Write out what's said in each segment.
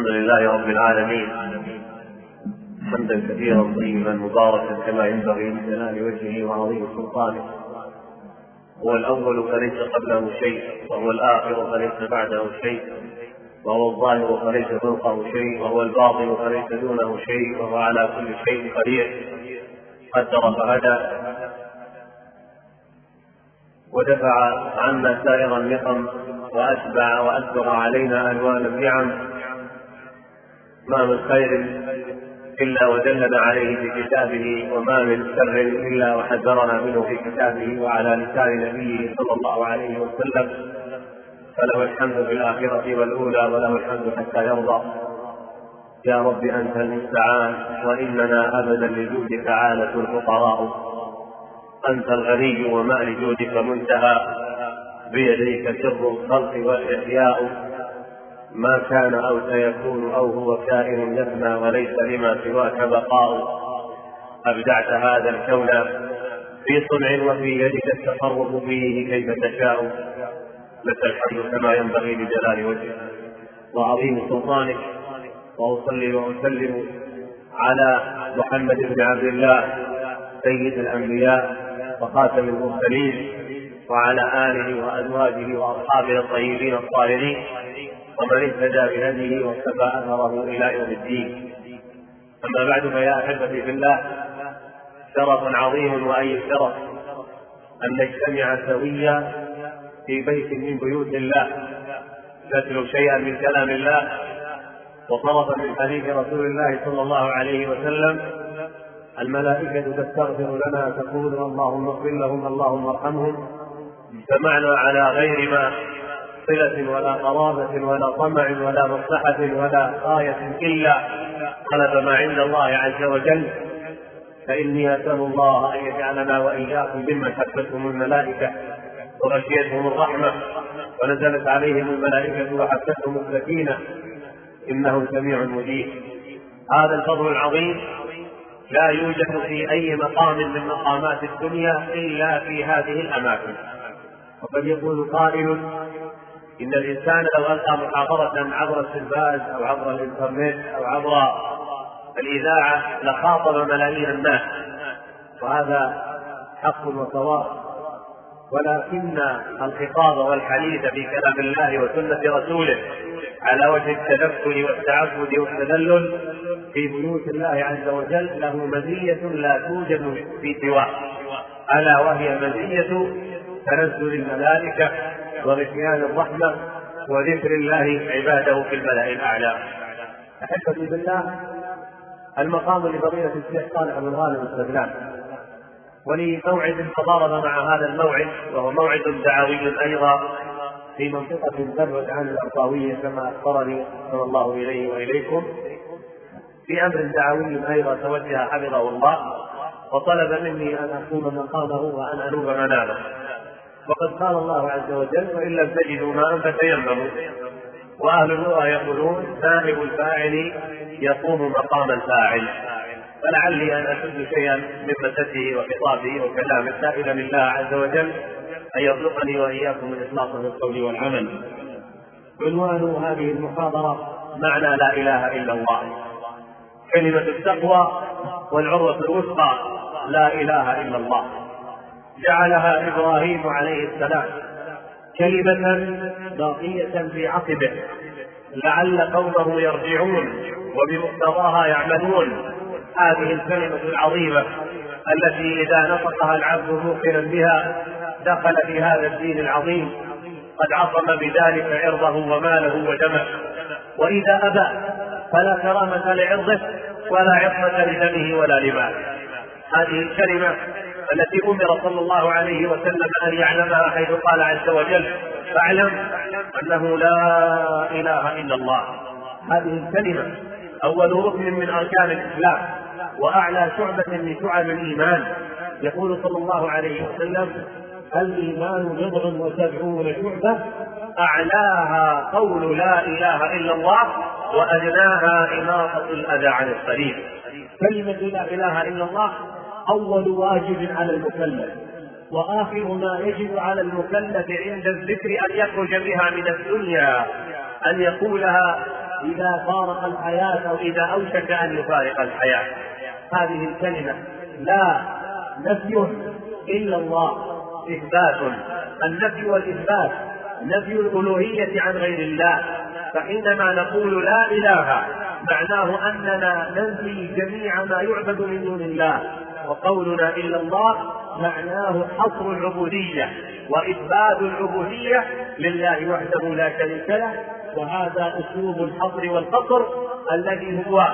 الحمد لله رب العالمين. حمدا كثيرا طيبا مباركا كما ينبغي لجلال وجهه وعظيم سلطانه. هو الأول فليس قبله شيء وهو الآخر فليس بعده شيء وهو الظاهر فليس فوقه شيء وهو الباطن فليس دونه شيء وهو على كل شيء قدير. قدر فهدى. ودفع عنا سائر النقم وأتبع وأسبغ علينا ألوان النعم. ما من خير إلا ودلنا عليه في كتابه وما من شر إلا وحذرنا منه في كتابه وعلى لسان نبيه صلى الله عليه وسلم. فله الحمد في الآخرة والأولى وله الحمد حتى يرضى. يا رب أنت المستعان وإننا أبدا لجودك عالة الفقراء. أنت الغني وما لجودك منتهى. بيديك سر الخلق والإحياء. ما كان أو سيكون أو هو كائن يفنى وليس لما سواك بقاء أبدعت هذا الكون في صنع وفي يدك التصرف فيه كيف تشاء. لك الحمد كما ينبغي لجلال وجهك. وعظيم سلطانك. وأصلي وأسلم على محمد بن عبد الله سيد الأنبياء وخاتم المرسلين وعلى آله وأزواجه وأصحابه الطيبين الطاهرين. ومن اهتدى بهديه واكتفى أثره إلى يوم الدين. أما بعد فيا أحبتي في الله شرف عظيم وأي شرف أن نجتمع سويا في بيت من بيوت الله. نتلو شيئا من كلام الله وطرفا من حديث رسول الله صلى الله عليه وسلم. الملائكة تستغفر لنا تقول اللهم اغفر لهم اللهم ارحمهم. اجتمعنا على غير ما صلة ولا قرابة ولا طمع ولا مصلحة ولا غاية إلا طلب ما عند الله عز وجل. فإني أسأل الله أن يجعلنا وإياكم ممن حفتهم الملائكة وغشيتهم الرحمة. ونزلت عليهم الملائكة وحفتهم السكينة. إنه سميع مجيب. هذا الفضل العظيم لا يوجد في أي مقام من مقامات الدنيا إلا في هذه الأماكن. وقد يقول قائل إن الإنسان لو ألقى محاضرة عبر التلفاز أو عبر الإنترنت أو عبر الإذاعة لخاطب ملايين الناس. وهذا حق وصواب. ولكن الخطاب والحديث في كلام الله وسنة رسوله على وجه التدخل والتعبد والتذلل في بيوت الله عز وجل له مزية لا توجد في سواه. ألا وهي مزية تنزل الملائكة وغشيان الرحمة وذكر الله عباده في الملأ الأعلى. أحبتي بالله المقام لفضيلة الشيخ صالح بن غانم السبلان ولموعد تضارب مع هذا الموعد وهو موعد دعوي أيضا في منطقة تبعد عن الأرطاوية كما أخبرني صلى الله إليه وإليكم. في أمر دعوي أيضا توجه حفظه الله وطلب مني أن أقوم مقامه وأن أنوب منامه. وقد قال الله عز وجل وإن لم تجدوا ماء فتيمموا. وأهل اللغة يقولون نائب الفاعل يقوم مقام الفاعل. فلعلي أن أشد شيئا من مسده وخطابه وكلامه سائلا الله عز وجل أن يرزقني وإياكم الإخلاص في القول والعمل. عنوان هذه المحاضرة معنى لا إله إلا الله. كلمة التقوى والعروة الوثقى لا إله إلا الله. جعلها إبراهيم عليه السلام كلمة باقية في عقبه. لعل قومه يرجعون وبمقتضاها يعملون. هذه الكلمة العظيمة التي إذا نطقها العبد موقنا بها دخل في هذا الدين العظيم. قد عصم بذلك عرضه وماله ودمه وإذا أبى فلا كرامة لعرضه ولا عصمة لدمه ولا لماله. هذه الكلمة التي أمر صلى الله عليه وسلم أن يعلمها حيث قال عز وجل فاعلم أنه لا إله إلا الله. هذه الكلمة أول ركن من أركان الإسلام وأعلى شعبة من شعب الإيمان. يقول صلى الله عليه وسلم الإيمان بضع وسبعون شعبة أعلاها قول لا إله إلا الله وأدناها إماطة الأذى عن الطريق كلمة لا إله إلا الله أول واجب على المكلف وآخر ما يجب على المكلف عند الذكر أن يخرج بها من الدنيا أن يقولها إذا فارق الحياة أو إذا أوشك أن يفارق الحياة. هذه الكلمة لا نفي إلا الله إثبات. النفي والإثبات نفي الألوهية عن غير الله فحينما نقول لا إله معناه أننا ننفي جميع ما يعبد من دون الله. وقولنا إلا الله معناه حصر العبودية وإثبات العبودية لله وحده لا شريك له وهذا أسلوب الحصر والقصر الذي هو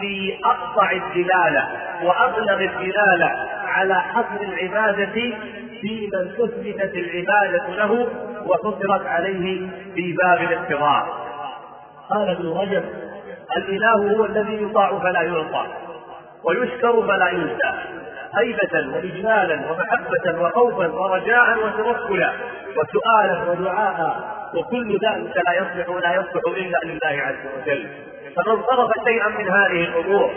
في أقطع الدلالة وأبلغ الدلالة على حصر العبادة في من أثبتت العبادة له وحصرت عليه في باب الاقتضاء. قال ابن رجب الإله هو الذي يطاع فلا يعطى ويشكر فلا ينسى. هيبة وإجلالا ومحبة وخوفا ورجاء وتوكلا وسؤالا ودعاء وكل ذلك لا يصلح ولا يصلح إلا لله عز وجل. فمن صرف شيئا من هذه الأمور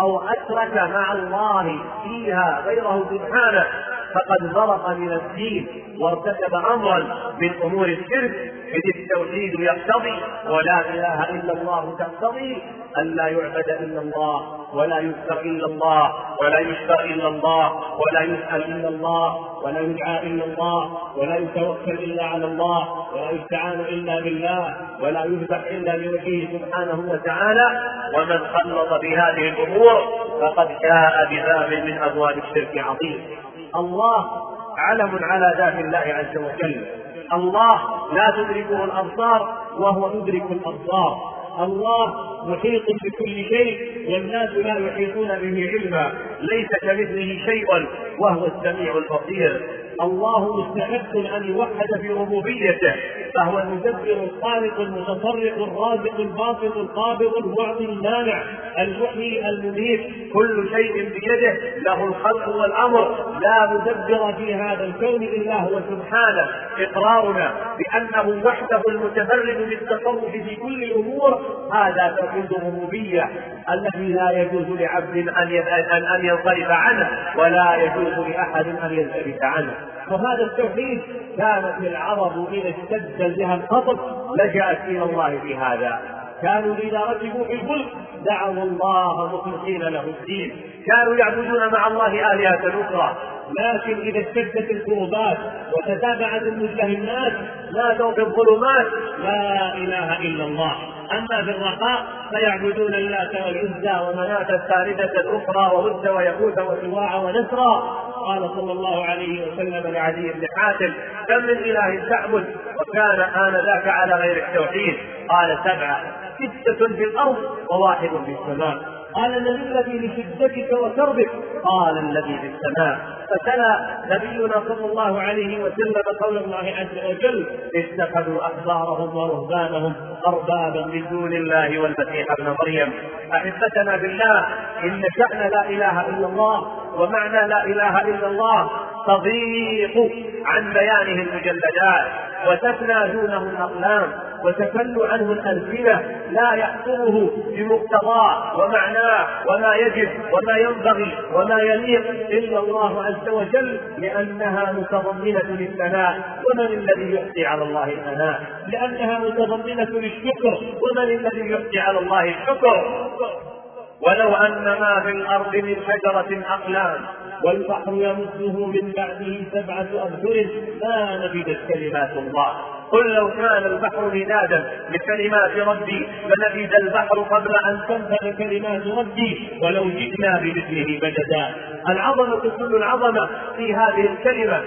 أو أشرك مع الله فيها غيره سبحانه فقد فرق من الدين وارتكب امرا من أمور الشرك إذ التوحيد يقتضي ولا إله إلا الله تقتضي. أن لا يعبد إلا الله ولا يذكر إلا الله ولا يشكر إلا الله ولا يسأل إلا الله ولا يدعى إلا الله ولا يتوكل إلا على الله ولا يستعان إلا بالله ولا يذبح إلا لوجهه سبحانه وتعالى. ومن خلط بهذه الأمور فقد جاء بباب من أبواب الشرك عظيم. الله علم على ذات الله عز وجل. الله لا تدركه الأبصار وهو يدرك الأبصار. الله محيط بكل شيء والناس لا يحيطون به علما ليس كمثله شيء وهو السميع البصير. الله مستحق أن يوحد في ربوبيته فهو المدبر الخالق المتصرف الرازق الباسط القابض المعطي المانع المحيي المميت. كل شيء بيده له الخلق والأمر. لا مدبر في هذا الكون إلا هو سبحانه. إقرارنا بأنه وحده المتفرد بالتصرف في كل الأمور هذا توحيد الربوبية. الذي لا يجوز لعبد ان أن ينصرف عنه ولا يجوز لأحد أن ينصرف عنه. وهذا التوحيد كانت العرب إذا اشتد بها الخطب لجأت إلى الله في هذا. كانوا إذا ركبوا في الفلك دعوا الله مخلصين له الدين. كانوا يعبدون مع الله آلهة أخرى. لكن إذا اشتدت الكروبات وتتابعت المجتهدات نادوا بالظلمات لا إله إلا الله. أما في الرخاء فيعبدون اللات والعزى ومناة الثالثة الأخرى وود ويغوث وسواع ونسرا. قال صلى الله عليه وسلم لعدي بن حاتم كم من إله تعبد وكان آنذاك على غير التوحيد؟ قال سبعة ستة في الأرض وواحد في السماء. قال من الذي لشدتك وكربك؟ قال الذي في السماء. فتلا نبينا صلى الله عليه وسلم قول الله عز وجل اتخذوا احبارهم ورهبانهم أربابا من دون الله والمسيح ابن مريم. أحبتنا بالله إن شأن لا إله إلا الله ومعنى لا إله إلا الله تضيق عن بيانه المجلدات. وتفنى دونه الأقلام وتفل عنه الألسنة لا يحصره بمقتضاه ومعناه وما يجب وما ينبغي وما يليق إلا الله عز وجل لأنها متضمنة للثناء ومن الذي يحصي على الله الثناء لأنها متضمنة للشكر ومن الذي يحصي على الله الشكر؟ ولو أن ما في الأرض من شجرة أقلام والبحر يمده من بعده سبعة أبحر ما نفدت كلمات الله. قل لو كان البحر مدادا لكلمات ربي لنفد البحر قبل أن تنفذ كلمات ربي ولو جئنا بمثله مددا العظمة كل العظمة في هذه الكلمة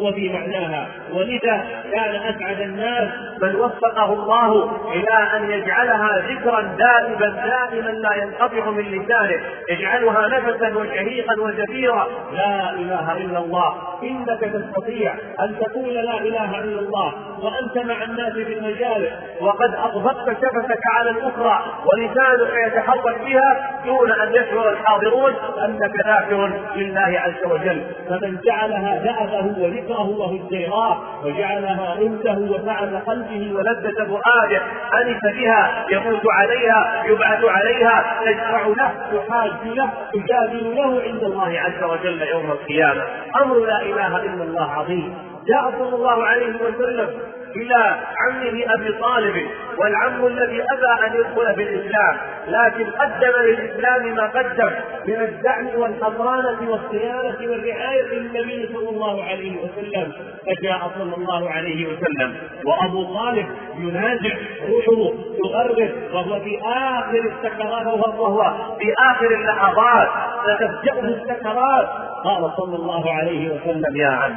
وفي معناها. ولذا كان أسعد الناس من وفقه الله إلى أن يجعلها ذكرا دائما دائما لا ينقطع من لسانه. يجعلها نفسا وشهيقا وزفيرا. لا إله إلا الله. إنك تستطيع أن تقول لا إله إلا الله. وأنت مع الناس في المجالس وقد أضبطت شفتك على الأخرى ولسانك يتحرك بها دون أن يشعر الحاضرون أنك ذاكر لله عز وجل. فمن جعلها دأبه وذكره وهجيراه وجعلها انسه وفعل قلبه ولذة فؤاده انس بها يموت عليها يبعث عليها تشفع له تحاج له تجادل له عند الله عز وجل يوم القيامة. أمر لا إله إلا الله عظيم. جاء صلى الله عليه وسلم إلى عمه أبي طالب والعم الذي أبى أن يدخل في الإسلام لكن قدم للإسلام ما قدم من الدعم والحضانة والصيانة والرعاية للنبي صلى الله عليه وسلم. فجاء صلى الله عليه وسلم وأبو طالب ينازع روحه تغرد وهو في آخر السكرات وهو في آخر اللحظات ستفجأه السكرات. قال صلى الله عليه وسلم يا عم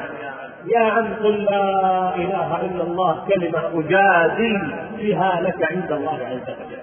يا عم قل لا إله إلا الله كلمة أجادل بها لك عند الله عز وجل.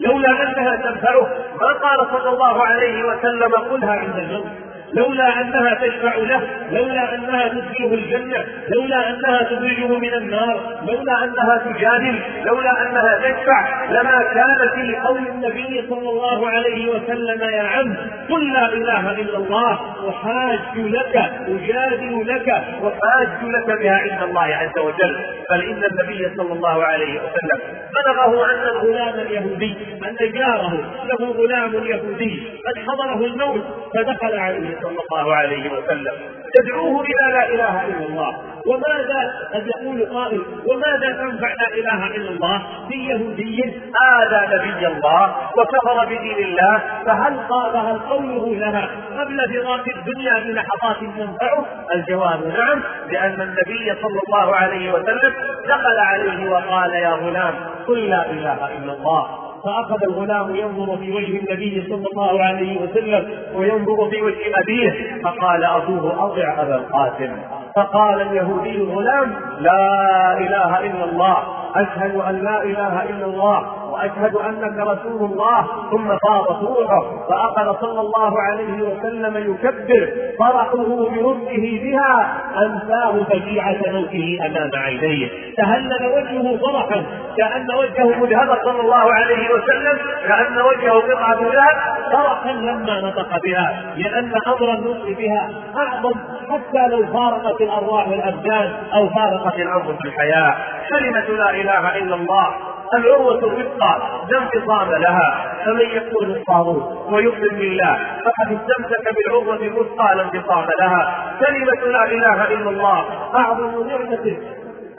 لولا أنها تنفعه ما قال صلى الله عليه وسلم قلها عند الموت لولا أنها تشفع له لولا أنها تدخله الجنة لولا أنها تخرجه من النار لولا أنها تجادل لولا أنها تشفع لما كان في قول النبي صلى الله عليه وسلم يا عم قل لا إله إلا الله أحاج لك أجادل لك احاج لك بها عند الله عز وجل. بل إن النبي صلى الله عليه وسلم بلغه أن الغلام اليهودي أن جاره له غلام يهودي قد حضره الموت فدخل عليه. صلى الله عليه وسلم. تدعوه إلى لا إله إلا الله. وماذا قد يقول قائل؟ وماذا تنفع لا إله إلا الله؟ في يهودي. اذى نبي الله وكفر بدين الله. فهل قال هل قوله لنا قبل فراق الدنيا بلحظات تنفعه؟ الجواب نعم لأن النبي صلى الله عليه وسلم دخل عليه وقال يا غلام قل لا إله إلا الله. فأخذ الغلام ينظر في وجه النبي صلى الله عليه وسلم وينظر في وجه أبيه فقال أبوه أطع أبا القاسم. فقال اليهودي الغلام لا إله إلا الله أشهد أن لا إله إلا الله. وأشهد أنك رسول الله ثم فاضت روحه فاخذ صلى الله عليه وسلم يكبر فرحه برده بها انساه فجيعه موته أمام عينيه. تهلل وجهه فرحا كأن وجهه مذهب صلى الله عليه وسلم كأن وجهه قطعة ذهب فرحا لما نطق بها لأن أمر النطق بها أعظم حتى لو فارقت الأرواح والأبدان أو فارقت الانفس الحياة. كلمة لا إله إلا الله العروة الوثقى لا انفصام لها فمن يكون الطاغوت ويؤمن بالله فقد استمسك بالعروة الوثقى لا انفصام لها. كلمة لا إله إلا الله أعظم نعمة.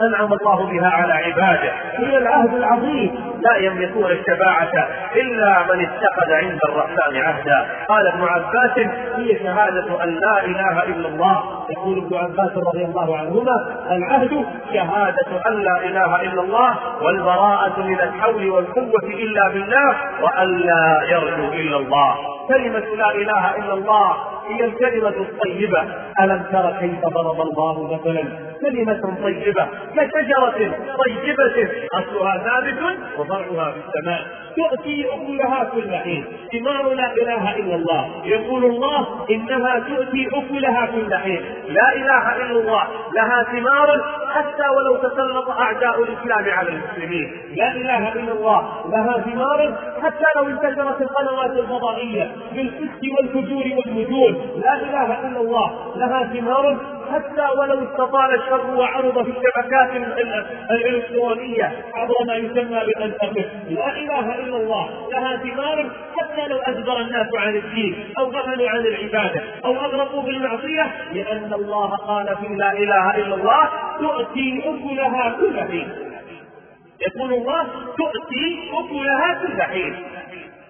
أنعم الله بها على عباده. هي العهد العظيم. لا يملكون الشفاعة إلا من اتخذ عند الرحمن عهدا. قال ابن عباس هي شهادة أن لا إله إلا الله. يقول ابن عباس رضي الله عنهما العهد شهادة أن لا إله إلا الله والبراءة من الحول والقوة إلا بالله وأن لا يرجو إلا الله. كلمة لا إله إلا الله هي الكلمة الطيبة. ألم تر كيف ضرب الله مثلا؟ كلمة طيبة كشجرة طيبة. أصلها ثابت وفرعها في السماء. تؤتي أكلها كل حين ثمار لا إله إلا الله. يقول الله إنها تؤتي أكلها كل حين لا إله إلا الله. لها ثمار حتى ولو تسلط أعداء الإسلام على المسلمين. لا إله إلا الله. لها ثمار حتى لو انتشرت القنوات الفضائية بالفسق والفجور والمجون لا إله إلا الله. لها ثمار حتى ولو استطال الشر وعرض في الشبكات الإلكترونية. عبر ما يسمى بالانترنت لا إله إلا الله لها ثمار حتى لو أدبر الناس عن الدين أو غفلوا عن العبادة أو أغرقوا بالمعصية لأن الله قال في لا إله إلا الله تؤتي أكلها كل حين. يقول الله تؤتي أكلها كل حين.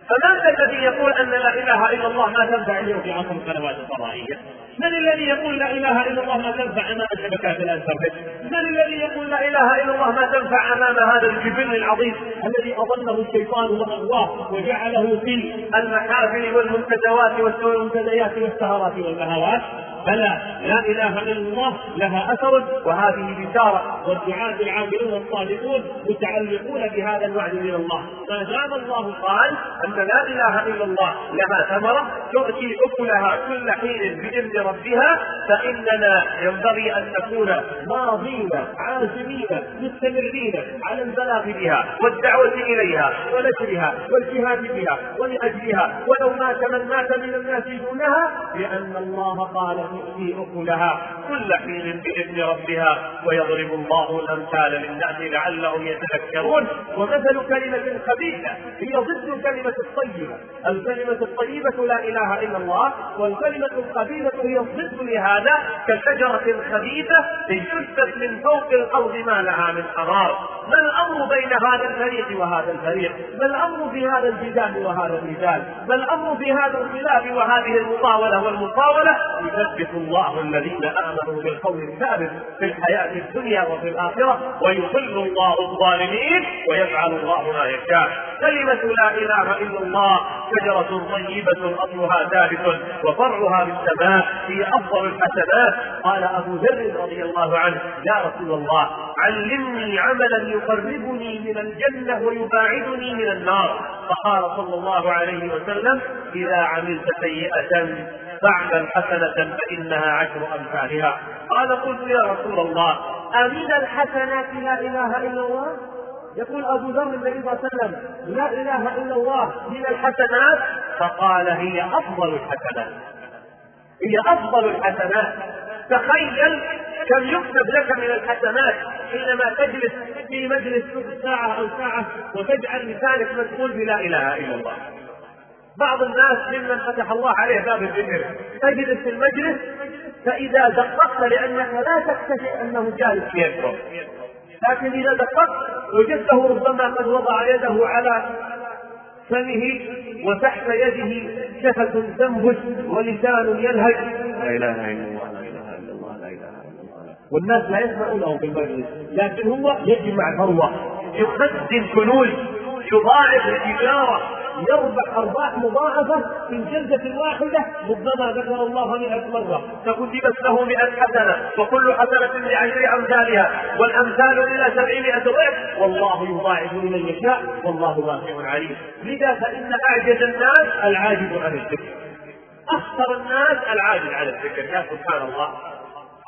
فمن الذي يقول أن لا إله إلا الله؟ ما تنفع اليوم في عصر القنوات الفضائيه؟ من الذي يقول لا إله إلا الله ما تنفع أمام شبكات الانترنت؟ من الذي يقول لا إله إلا الله ما تنفع أمام هذا الجبن العظيم الذي اضله الشيطان واغواه وجعله في المحافل والمنتديات والمنتديات والسهرات والمهوات بلى لا إله إلا الله لها أثر وهذه بشارة والدعاة العاملون الصادقون متعلقون بهذا الوعد من الله. دام الله قال أن لا إله إلا الله لها ثمرة تؤتي أكلها كل حين بإذن ربها فإننا ينبغي أن نكون ماضين عازمين مستمرين على البلاغ بها والدعوة إليها ونشرها والجهاد بها ولأجلها ولو مات من مات من الناس دونها لأن الله قال تؤتي أكلها كل حين بإذن ربها ويضرب الله الأمثال للناس لعلهم يتذكرون. ومثل كلمة خبيثة هي ضد كلمة الطيبة. الكلمة الطيبة لا إله إلا الله والكلمة الخبيثة هي ضد لهذا كشجرة خبيثة اجتثت من فوق الأرض ما لها من قرار ما الأمر بين هذا الفريق وهذا الفريق؟ ما الأمر في هذا الجدال وهذا الجدال؟ ما الأمر في هذا الخلاف وهذه المطاولة والمطاولة؟ يثبت الله الذين آمنوا بالقول الثابت في الحياة الدنيا وفي الآخرة ويضل الله الظالمين ويفعل الله ما يشاء. كلمة لا إله إلا الله شجرة طيبة أصلها ثابت وفرعها بالسماء هي أفضل الحسنات. قال أبو ذر رضي الله عنه يا رسول الله علمني عملا يقربني من الجنة ويباعدني من النار. فقال صلى الله عليه وسلم إذا عملت سيئة فاعمل حسنة فإنها عشر أمثالها. قال قلت يا رسول الله أمن الحسنات لا إله إلا الله؟ يقول أبو ذر النبي صلى الله عليه وسلم لا إله إلا الله من الحسنات؟ فقال هي أفضل الحسنات. هي أفضل الحسنات. تخيل كم يكتب لك من الحسنات حينما تجلس في مجلس ساعة أو ساعة وتجعل لسانك مسؤول بلا إله إلا الله. بعض الناس ممن فتح الله عليه باب الذكر. تجلس في المجلس فإذا دققت لأنك لا تكتشف أنه جالس يذكر لكن إذا دققت وجدته ربما قد وضع يده على فمه وتحت يده شفة تنبت ولسان يلهج لا إله إلا الله لا إله إلا الله لا إله إلا الله. والناس لا يسمعونه في المجلس لكن هو يجمع ثروة يخزن كنوز يضاعف التجارة. يربح أرباح مضاعفة في جلدة واحدة ربما ذكر الله مئة مرة. فكتبت له مئة حسنة وكل حسنة بعشر أمثالها والأمثال إلى سبعمائة ضعف. والله يضاعف لمن يشاء والله واسع عليم. لذا فإن أعجز الناس العاجز عن الذكر. أخطر الناس العاجز عن الذكر. يا سبحان الله.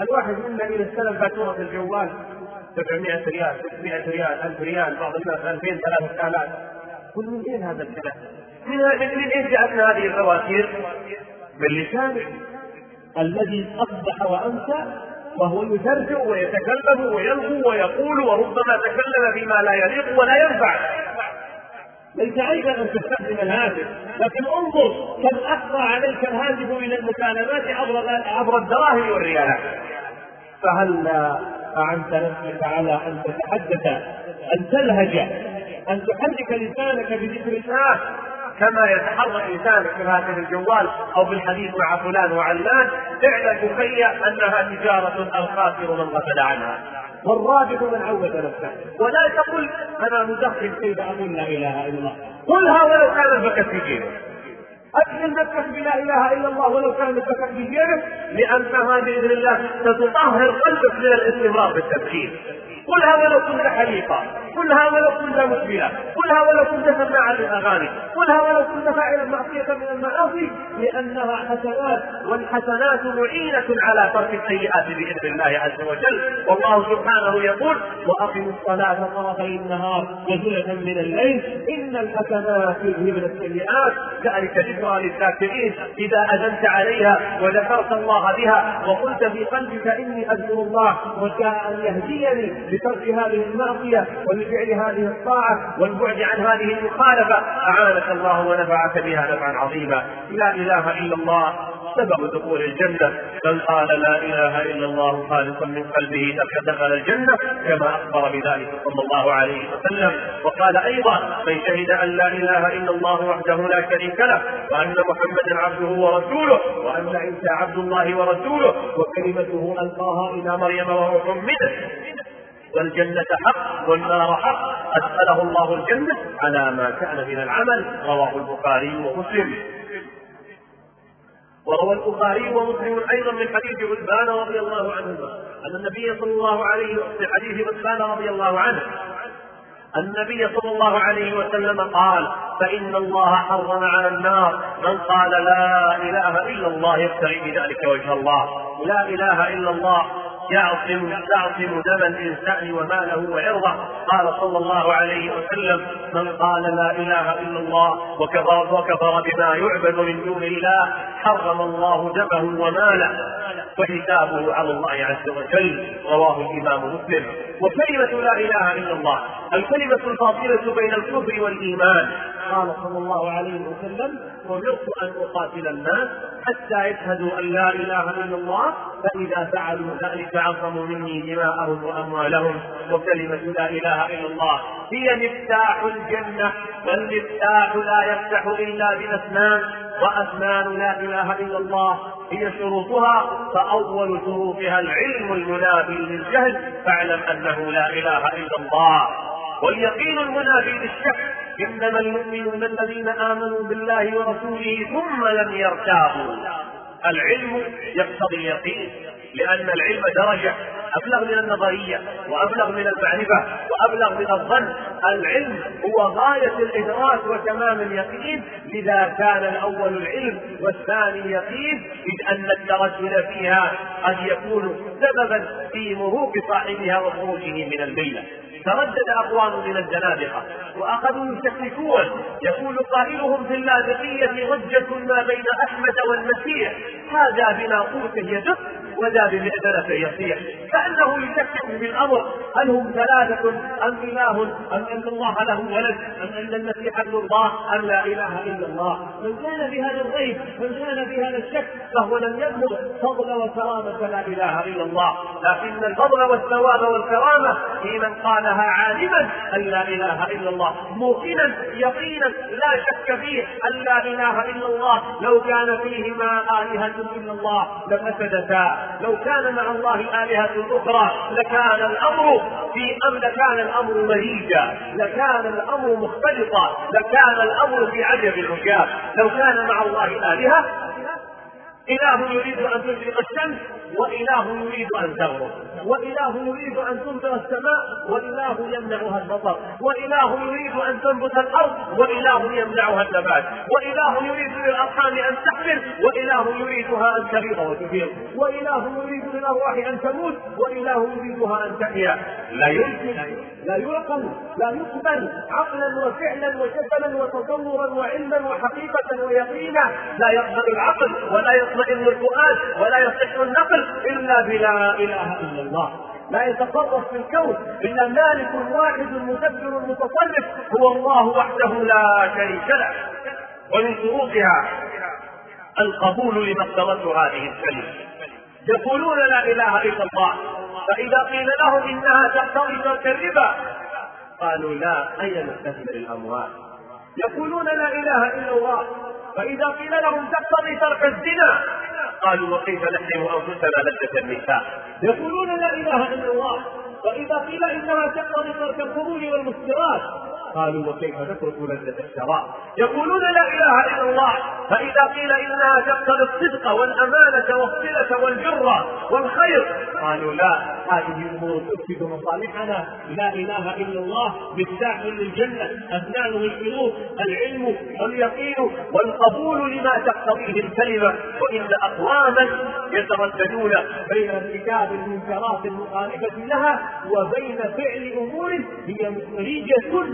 الواحد منا إذا استلم فاتورة الجوال 700 ريال 600 ريال 1000 ريال بعض الناس 2000 3000 قل من اين هذا الكلام؟ من من اين جاءتنا هذه الفواتير؟ من لسانه الذي أصبح وامسى وهو يثرثر ويتكلم ويلغو ويقول وربما تكلم بما لا يليق ولا ينفع ليس عيبا أن تستخدم الهاتف لكن انظر كم احصى عليك الهاتف من المكالمات عبر عبر الدراهم والريالات فهل أعنت نفسك على أن تتحدث أن تلهج أن تحرك لسانك بذكر الله كما يتحرك لسانك هاتف الجوال أو بالحديث مع فلان وعلان. اعلم تخيل أنها تجارة الخاسر من غفل عنها. والرابح من عود نفسه. ولا تقل أنا مدخن كيف أقول لا إله إلا الله. قلها ولو كان البكت في أدخل نفسك بلا إله إلا الله ولو كان نفسك في جيبك لأنها بإذن الله ستطهر قلبك من الاستمرار بالتفكير. قلها ولو كنت حليقا قلها ولو كنت مسبلا قلها ولو كنت سماعا للأغاني. قلها ولو كنت فاعلا معصية من المعاصي. لأنها حسنات والحسنات معينة على ترك السيئات بإذن الله عز وجل. والله سبحانه يقول واقموا الصلاة طرفي النهار وزلة من الليل. إن الحسنات يذهبن السيئات. ذلك ذكرى للذاكرين إذا أذنت عليها وذكرت الله بها وقلت في قلبك إني أذكر الله وجاء أن يهديني بترك هذه المعصية ولفعل هذه الطاعة والبعد عن هذه المخالفة. أعانك الله ونفعك بها نفعا عظيما. لا إله إلا الله. سبب دخول الجنة. من قال لا إله إلا الله خالصا من قلبه دخل الجنة كما أخبر بذلك صلى الله عليه وسلم. وقال أيضا من شهد أن لا إله إلا الله وحده لا شريك له وأن محمدا عبده ورسوله وأن عيسى عبد الله ورسوله وكلمته ألقاها إلى مريم وروح منه. والجنة حق والنار حق. أدخله الله الجنة على ما كان من العمل رواه البخاري ومسلم. وروى البخاري ومسلم أيضا من حديث عثمان رضي الله عنهما أن النبي صلى الله عليه في حديث عثمان رضي الله عنه النبي صلى الله عليه وسلم قال فإن الله حرم على النار من قال لا إله إلا الله يبتغي بذلك وجه الله لا إله إلا الله يعصم تعصم دم الإنسان وماله وعرضه. قال صلى الله عليه وسلم من قال لا إله إلا الله وكفر وكفر بما يعبد من دون الله حرم الله دمه وماله. وحسابه على الله عز وجل رواه الإمام مسلم. وكلمة لا إله إلا الله الكلمة الفاصلة بين الكفر والإيمان. قال صلى الله عليه وسلم أمرت أن أقاتل الناس حتى يشهدوا أن لا إله إلا الله فإذا فعلوا ذلك عصموا مني دماءهم وأموالهم وكلمة لا إله إلا الله. هي مفتاح الجنة والمفتاح لا يفتح إلا باثنان واثنان لا إله إلا الله هي شروطها فأول شروطها العلم المنافي للجهل فاعلم أنه لا إله إلا الله. واليقين المنافي للشك إنما المؤمنون الذين آمنوا بالله ورسوله ثم لم يرتابوا. العلم يقتضي اليقين لأن العلم درجة أبلغ من النظرية وأبلغ من المعرفة وأبلغ من الظن. العلم هو غاية الإدراك وتمام اليقين. لذا كان الأول العلم والثاني اليقين إذ أن الترجل فيها قد يكون سببا في مروق صاحبها وخروجه من الميله تردد أقوام من الزنادقه وأخذوا يشككون. يقول قائلهم في اللاذقية رجه ما بين أحمد والمسيح. هذا بناقوسه يدق وذا بمئذنة يصيح كأنه يشكك في الأمر. هل هم ثلاثة؟ أم إله؟ أم أن الله له ولد؟ أم أن المسيح ابن الله؟ أم لا إله إلا الله؟ من كان في هذا الغيب من كان في هذا الشك فهو لم يبلغ فضل وكرامة لا إله إلا الله. لكن الفضل والثواب والكرامة في من قالها عالما أن لا إله إلا الله. موقنا يقينا لا شك فيه أن لا إله إلا الله. لو كان فيهما آلهة إلا الله لفسدتا. لو كان مع الله آلهة أخرى لكان الأمر في أم لكان الأمر مريجا لكان الأمر مختلطا لكان الأمر في عجب العجاب لو كان مع الله آلهة إله يريد أن تشرق الشمس وإله يريد أن تغرب وإله يريد أن تمطر السماء وإله يمنعها المطر وإله يريد أن تنبت الأرض وإله يمنعها النبات وإله يريد للأرحام أن تحمل وإله يريدها أن تبيض وتبيض وإله يريد للأرواح أن تموت وإله يريدها أن تحيا. لا يمكن لا يعقل لا يقبل عقلا وفعلا وجسدا وتصورا وعلما وحقيقة ويقينا. لا يقبل العقل ولا يطمئن الفؤاد ولا يصح النقل إلا بلا إله إلا الله. لا يتصرف في الكون إلا مالك واحد مدبر متصرف هو الله وحده لا شريك له. ومن شروطها القبول لما اقتضته هذه الكلمة. يقولون لا إله إلا الله فإذا قيل لهم إنها تقتضي ترك الربا قالوا لا أين نستثمر الأموال؟ يقولون لا إله إلا الله. فإذا قيل لهم تقتضي ترك الزنا قالوا وكيف نحرم انفسنا لذة النساء؟ يقولون لا إله إلا الله. وإذا قيل إنما تقتضي ترك الخمور والمسكرات قالوا وكيف نترك لذة الشراب يقولون لا إله إلا الله فإذا قيل إنها تقتضي الصدق والأمانة والصلة والبر والخير قالوا لا هذه امور تفسد مصالحنا. لا إله إلا الله مفتاح للجنة اثنانه القلوب العلم واليقين والقبول لما تقتضيه الكلمة. وإن أقواما يترددون بين ارتكاب المنكرات المخالفة لها وبين فعل أمور هي مخرجة.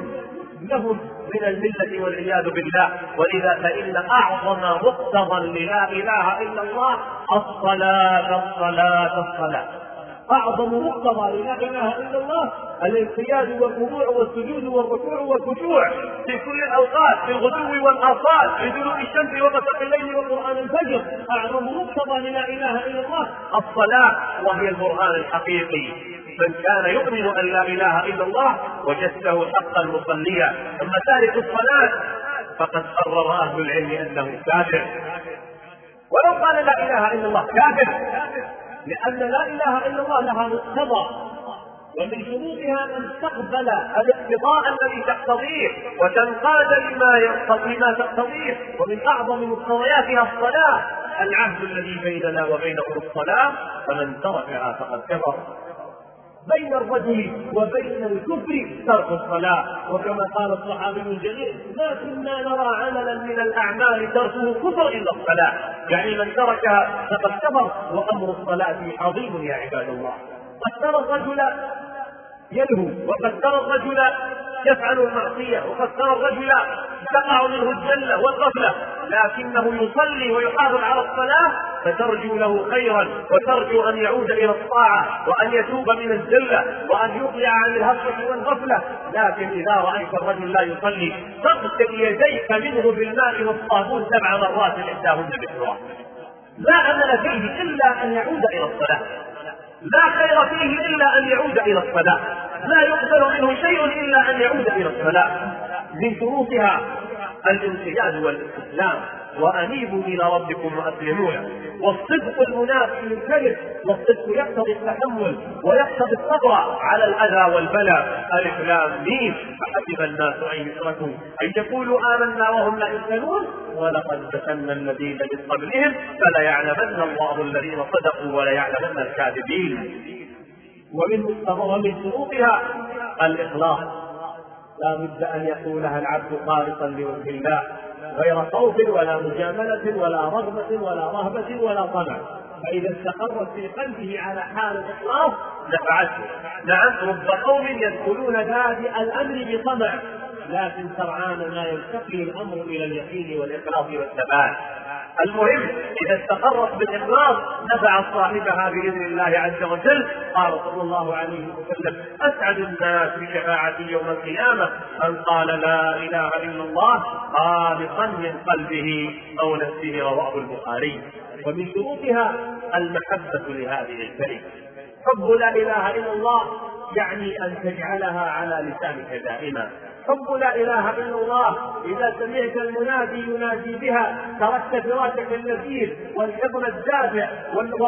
لهم من الملة والعياذ بالله. ولذا فإن أعظم مقتضى للا إله إلا الله الصلاة الصلاة الصلاة. أعظم مقتضى للا إله إلا الله الانقياد والخضوع والسجود والركوع والخشوع في كل الأوقات في الغدو والآصال في دلوك الشمس وغسق الليل وقرآن الفجر. أعظم مقتضى للا إله إلا الله الصلاة وهي البرهان الحقيقي. من كان يؤمن أن لا إله إلا الله وجدته حقا مصليا. أما تارك الصلاة فقد قرر أهل العلم أنه كافر. ولو قال لا إله إلا الله كافر. لأن لا إله إلا الله لها مقتضى ومن شروطها أن تقبل الاقتضاء الذي تقتضيه وتنقاد لما تقتضيه. ومن أعظم مقتضياتها الصلاة العهد الذي بيننا وبينهم الصلاة فمن تركها فقد كفر. بين الرجل وبين الكفر ترك الصلاة. وكما قال الصحابي الجليل ما كنا نرى عملا من الأعمال تركه كفر إلا الصلاة. يعني من تركها فقد كفر وأمر الصلاة عظيم يا عباد الله. قد ترى الرجل يلهو وقد ترى الرجل يفعل المعصية وقد ترى الرجل تقع منه الجنة والغفلة لكنه يصلي ويحافظ على الصلاة فترجو له خيرا وترجو أن يعود إلى الطاعة وأن يتوب من الزله وأن يقلع عن الهفه والغفلة. لكن إذا رأيت الرجل لا يصلي تغسل يديك منه بالماء والصابون سبع مرات إحداهن بالتراب. لا أمل فيه إلا أن يعود إلى الصلاة. لا خير فيه إلا أن يعود إلى الصلاة. لا يقبل منه شيء إلا أن يعود إلى الصلاة. من شروطها الانقياد والاستسلام وأنيبوا إلى ربكم واسلموا له والصدق المنافي للكذب والصدق يقتضي التحمل ويقتضي الصبر على الأذى والبلاء. ألف لام ميم. فحسب الناس أن يتركوا أن يقولوا آمنا وهم لا يفتنون ولقد فتنا الذين من قبلهم فليعلمن الله الذين صدقوا وليعلمن الكاذبين. ومن ومن شروطها الإخلاص. لا بد أن يقولها العبد خالصا لوجه الله غير خوف ولا مجاملة ولا رغبة ولا رهبة ولا طمع. فإذا استقرت في قلبه على حال الإخلاص نفعته. نعم رب قوم يدخلون بادئ الأمر بطمع. لكن سرعان ما يلتقي الأمر إلى اليقين والإخلاص والثبات. المهم إذا استقرت بالاخلاص نفع صاحبها بإذن الله عز وجل. قال صلى الله عليه وسلم أسعد الناس بشفاعتي يوم القيامة. من قال لا إله إلا الله خالصا من قلبه أو نفسه رواه البخاري. ومن شروطها المحبة لهذه الكلمة. حب لا إله إلا الله يعني أن تجعلها على لسانك دائما. حب لا إله إلا الله. إذا سمعت المنادي ينادي بها تركت فراشك اللذيذ والحضن الدافع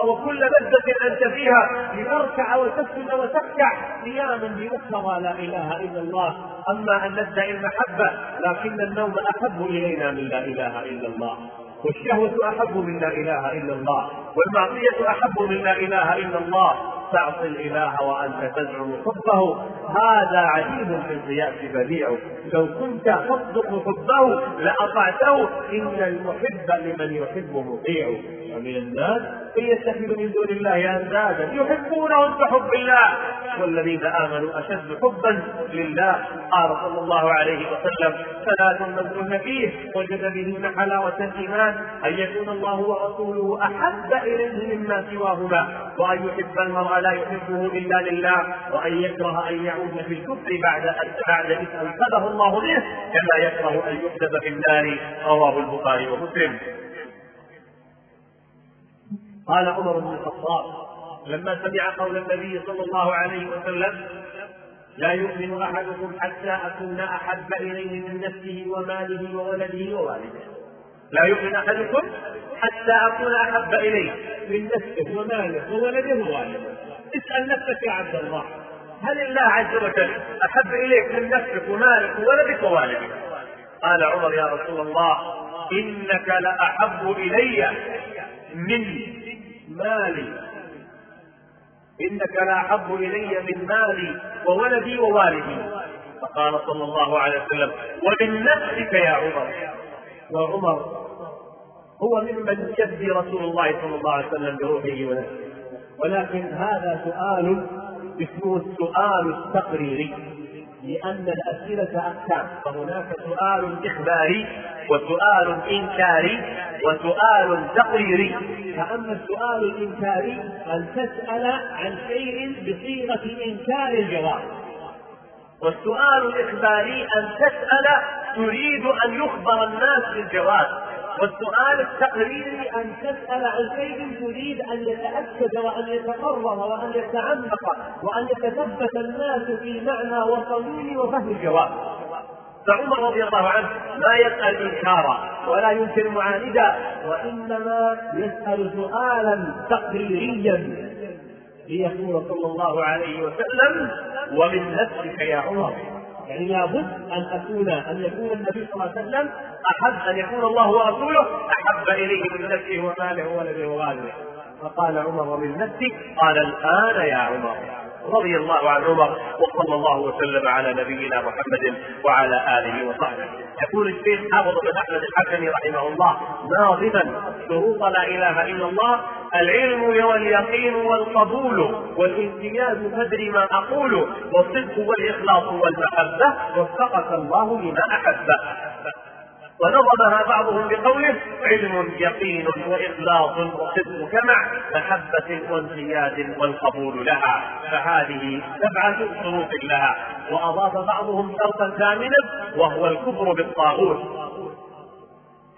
وكل لذة أنت فيها لتركع وتسجد وتخشع قياما بمقتضى لا إله إلا الله. أما أن ندعي المحبة لكن النوم أحب إلينا من لا إله إلا الله. والشهوة أحب من لا إله إلا الله. والمعصية أحب من لا إله إلا الله. تعصي الإله وأنت تزعم حبه. هذا عجيب في القياس بديع. لو كنت تصدق حبه لأطعته. إن المحب لمن يحب مطيع ومن الناس من يتخذ من دون الله أندادا يحبونهم كحب الله. والذين آمنوا أشد حبا لله. قال صلى الله عليه وسلم ثلاث كن فيه وجد بهن حلاوة الإيمان. أن يكون الله ورسوله أحب إليه مما سواهما. وأن يحب المرء لا يحبه إلا لله. وأن يكره أن يعود في الكفر بعد أن بعد إذ أنقذه الله منه كما يكره أن يكتب في النار. رواه البخاري ومسلم. قال عمر بن الخطاب لما سمع قول النبي صلى الله عليه وسلم لا يؤمن أحدكم حتى أكون أحب إليه من نفسه وماله وولده ووالده. لا يؤمن أحدكم حتى أكون أحب إليه من نفسه وماله وولده ووالده. اسأل نفسك يا عبد الله هل الله عز وجل أحب إليك من نفسك ومالك وولدك ووالدك؟ قال عمر يا رسول الله إنك لأحب إلي من مالي. إنك لأحب إلي من مالي وولدي ووالدي. فقال صلى الله عليه وسلم ومن نفسك يا عمر. وعمر هو ممن يفدي رسول الله صلى الله عليه وسلم بروحه ونفسه. ولكن هذا سؤال اسمه السؤال التقريري لأن الأسئلة أقسام. فهناك سؤال إخباري وسؤال إنكاري وسؤال تقريري فأما السؤال الإنكاري أن تسأل عن شيء بصيغة إنكار الجواب. والسؤال الإخباري أن تسأل تريد أن يخبر الناس بالجواب. والسؤال التقريري أن تسأل عن شيء تريد أن يتأكد وأن يتقرر وأن يتعمق وأن يتثبت الناس في معنى وصميم وفهم الجواب. فعمر رضي الله عنه ما يسأل إنكارا ولا ينكر معاندا وإنما يسأل سؤالا تقريريا ليقول صلى الله عليه وسلم ومن نفسك يا عمر. يعني لابد أن اكون أن يكون النبي صلى الله عليه وسلم أحب أن يكون الله ورسوله أحب إليه من نفسه وماله وولده ووالده فقال عمر ومن نفسي قال الآن يا عمر. رضي الله عن عمر وصلى الله وسلم على نبينا محمد وعلى آله وصحبه. يقول الشيخ حافظ بن أحمد الحكمي رحمه الله ناظما شروط لا إله إلا الله العلم واليقين والقبول والانقياد فدري ما أقول والصدق والإخلاص والمحبة وفقك الله لما أحب. ونظمها بعضهم بقوله علم يقين وإخلاص وصدق كمع محبة وانقياد والقبول لها. فهذه سبعه شروط لها. وأضاف بعضهم شرطا ثامنا وهو الكفر بالطاغوت.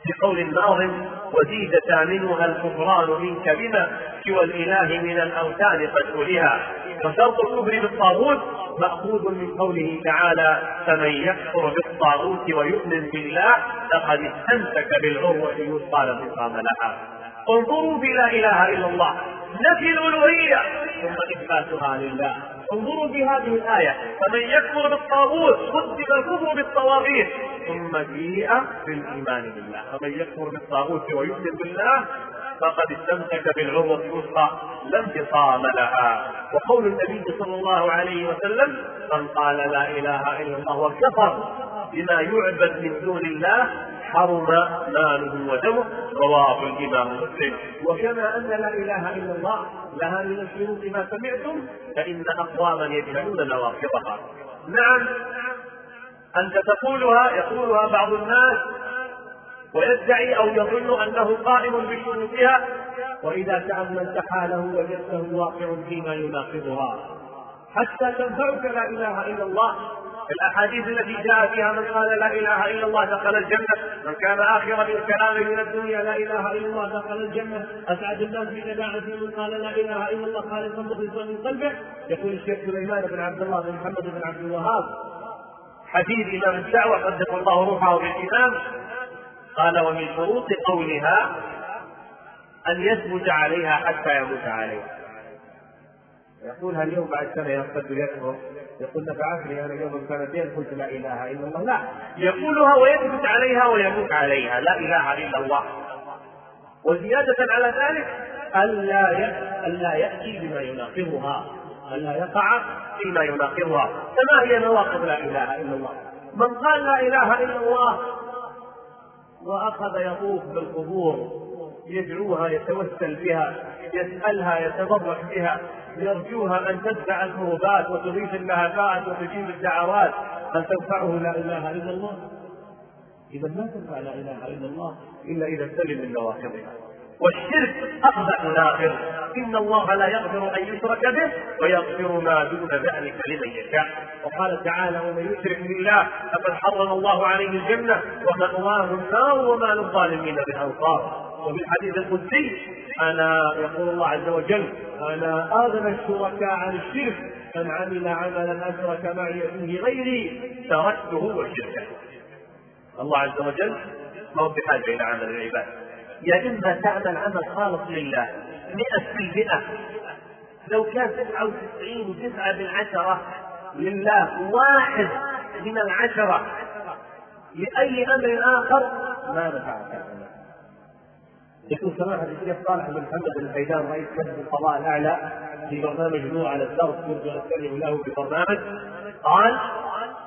في قول الناظم وزيد ثامنها الكفران منك بما سوى الإله من الأوثان قد الها وشرط الكفر بالطاغوت مأخوذ من قوله تعالى فمن يكفر بالطاغوت ويؤمن بالله فقد استمسك بالعروة الوثقى لا انفصام لها. انظروا في لا إله إلا الله نفي الألوهية ثم إثباتها لله. انظروا في هذه الآية فمن يكفر بالطاغوت صدق الكفر بالطواغيت ثم جيء بالإيمان بالله. فمن يكفر بالطاغوت ويؤمن بالله فقد استمسك بالعروة الوثقى لا انفصام لها. وقول النبي صلى الله عليه وسلم من قال لا إله إلا الله وكفر بما يعبد من دون الله حرم ماله ودمه. رواه الإمام مسلم. وكما أن لا إله إلا الله لها من الشروط ما سمعتم فإن اقواما يجهلون نواقضها. نعم. أنت تقولها يقولها بعض الناس ويدعي أو يظن أنه قائم بشروطها وإذا تاملت حاله وجدته واقع فيما يناقضها. حتى تنفعك لا إله إلا الله. الأحاديث التي جاء فيها من قال لا إله إلا الله دخل الجنة، من كان آخر الكلام من الدنيا لا إله إلا الله دخل الجنة، أسعد الناس بجماعه من قال لا إله إلا الله خالصا مخلصا من قلبه، يقول الشيخ سليمان بن عبد الله بن محمد بن عبد الوهاب حديث إمام الدعوة قدم الله روحه بالامام قال ومن شروط قولها أن يثبت عليها حتى يموت عليها. يقولها اليوم بعد سنة يرتد يكفر؟ يقول نفعتني أنا يوم سنتين قلت لا إله إلا الله. لا يقولها ويثبت عليها ويموت عليها. لا إله إلا الله. وزيادة على ذلك ألا ألا يأتي بما يناقضها. ألا يقع فيما يناقضها. فما هي نواقض لا إله إلا الله؟ من قال لا إله إلا الله وأخذ يطوف بالقبور يدعوها يتوسل بها يسألها يتضرع بها يرجوها أن تدفع الكروبات وتغيث اللهفات وتجيب الدعوات هل تنفعه لا إله إلا الله؟ إذا ما تنفع لا إله إلا الله إلا إذا سلم من نواقضها والشرك أقبح ناقض إن الله لا يغفر أن يشرك به ويغفر ما دون ذلك لمن يشاء. وقال تعالى ومن يشرك بالله فقد حرم الله عليه الجنة ومأواه النار وما للظالمين من أنصار. وفي الحديث القدسي أنا يقول الله عز وجل أنا اغنى الشركاء عن الشرك من عمل عملا اشرك معي فيه غيري تركته وشركه. الله عز وجل ما هو بحاجة إلى عمل العباد؟ يا إما تعمل عمل خالص لله مئة في المئة. لو كان تسعة وتسعين وتسعة بالعشرة لله واحد من العشرة. لأي أمر آخر؟ ما نفعك يقول سماحة الشيخ صالح بن محمد الحيدان رئيس مجلس القضاء الأعلى في برنامج نور على الدرس يرجو أن أستمع له في برنامج. قال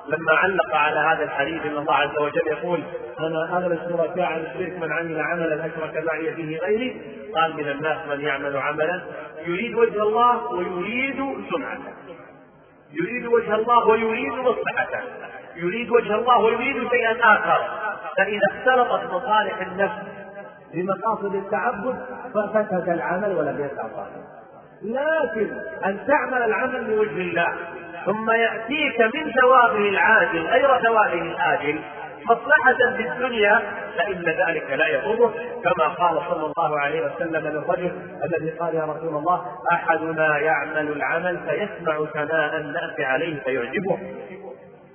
لما علق على هذا الحديث إن الله عز وجل يقول أنا اغنى الشركاء عن الشرك من عمل عملا أشرك معي فيه غيري. قال من الناس من يعمل عملا يريد وجه الله ويريد سمعته. يريد وجه الله ويريد مصلحته. يريد وجه الله ويريد شيئا آخر. فإذا اختلطت مصالح النفس بمقاصد التعبد ففسد العمل ولم يسع صاحبه. لكن أن تعمل العمل لوجه الله ثم يأتيك من ثوابه العاجل غير ثوابه الآجل مصلحة في الدنيا فإن ذلك لا يضره. كما قال صلى الله عليه وسلم للرجل الذي قال يا رسول الله أحدنا يعمل العمل فيسمع ثناء الناس عليه فيعجبه.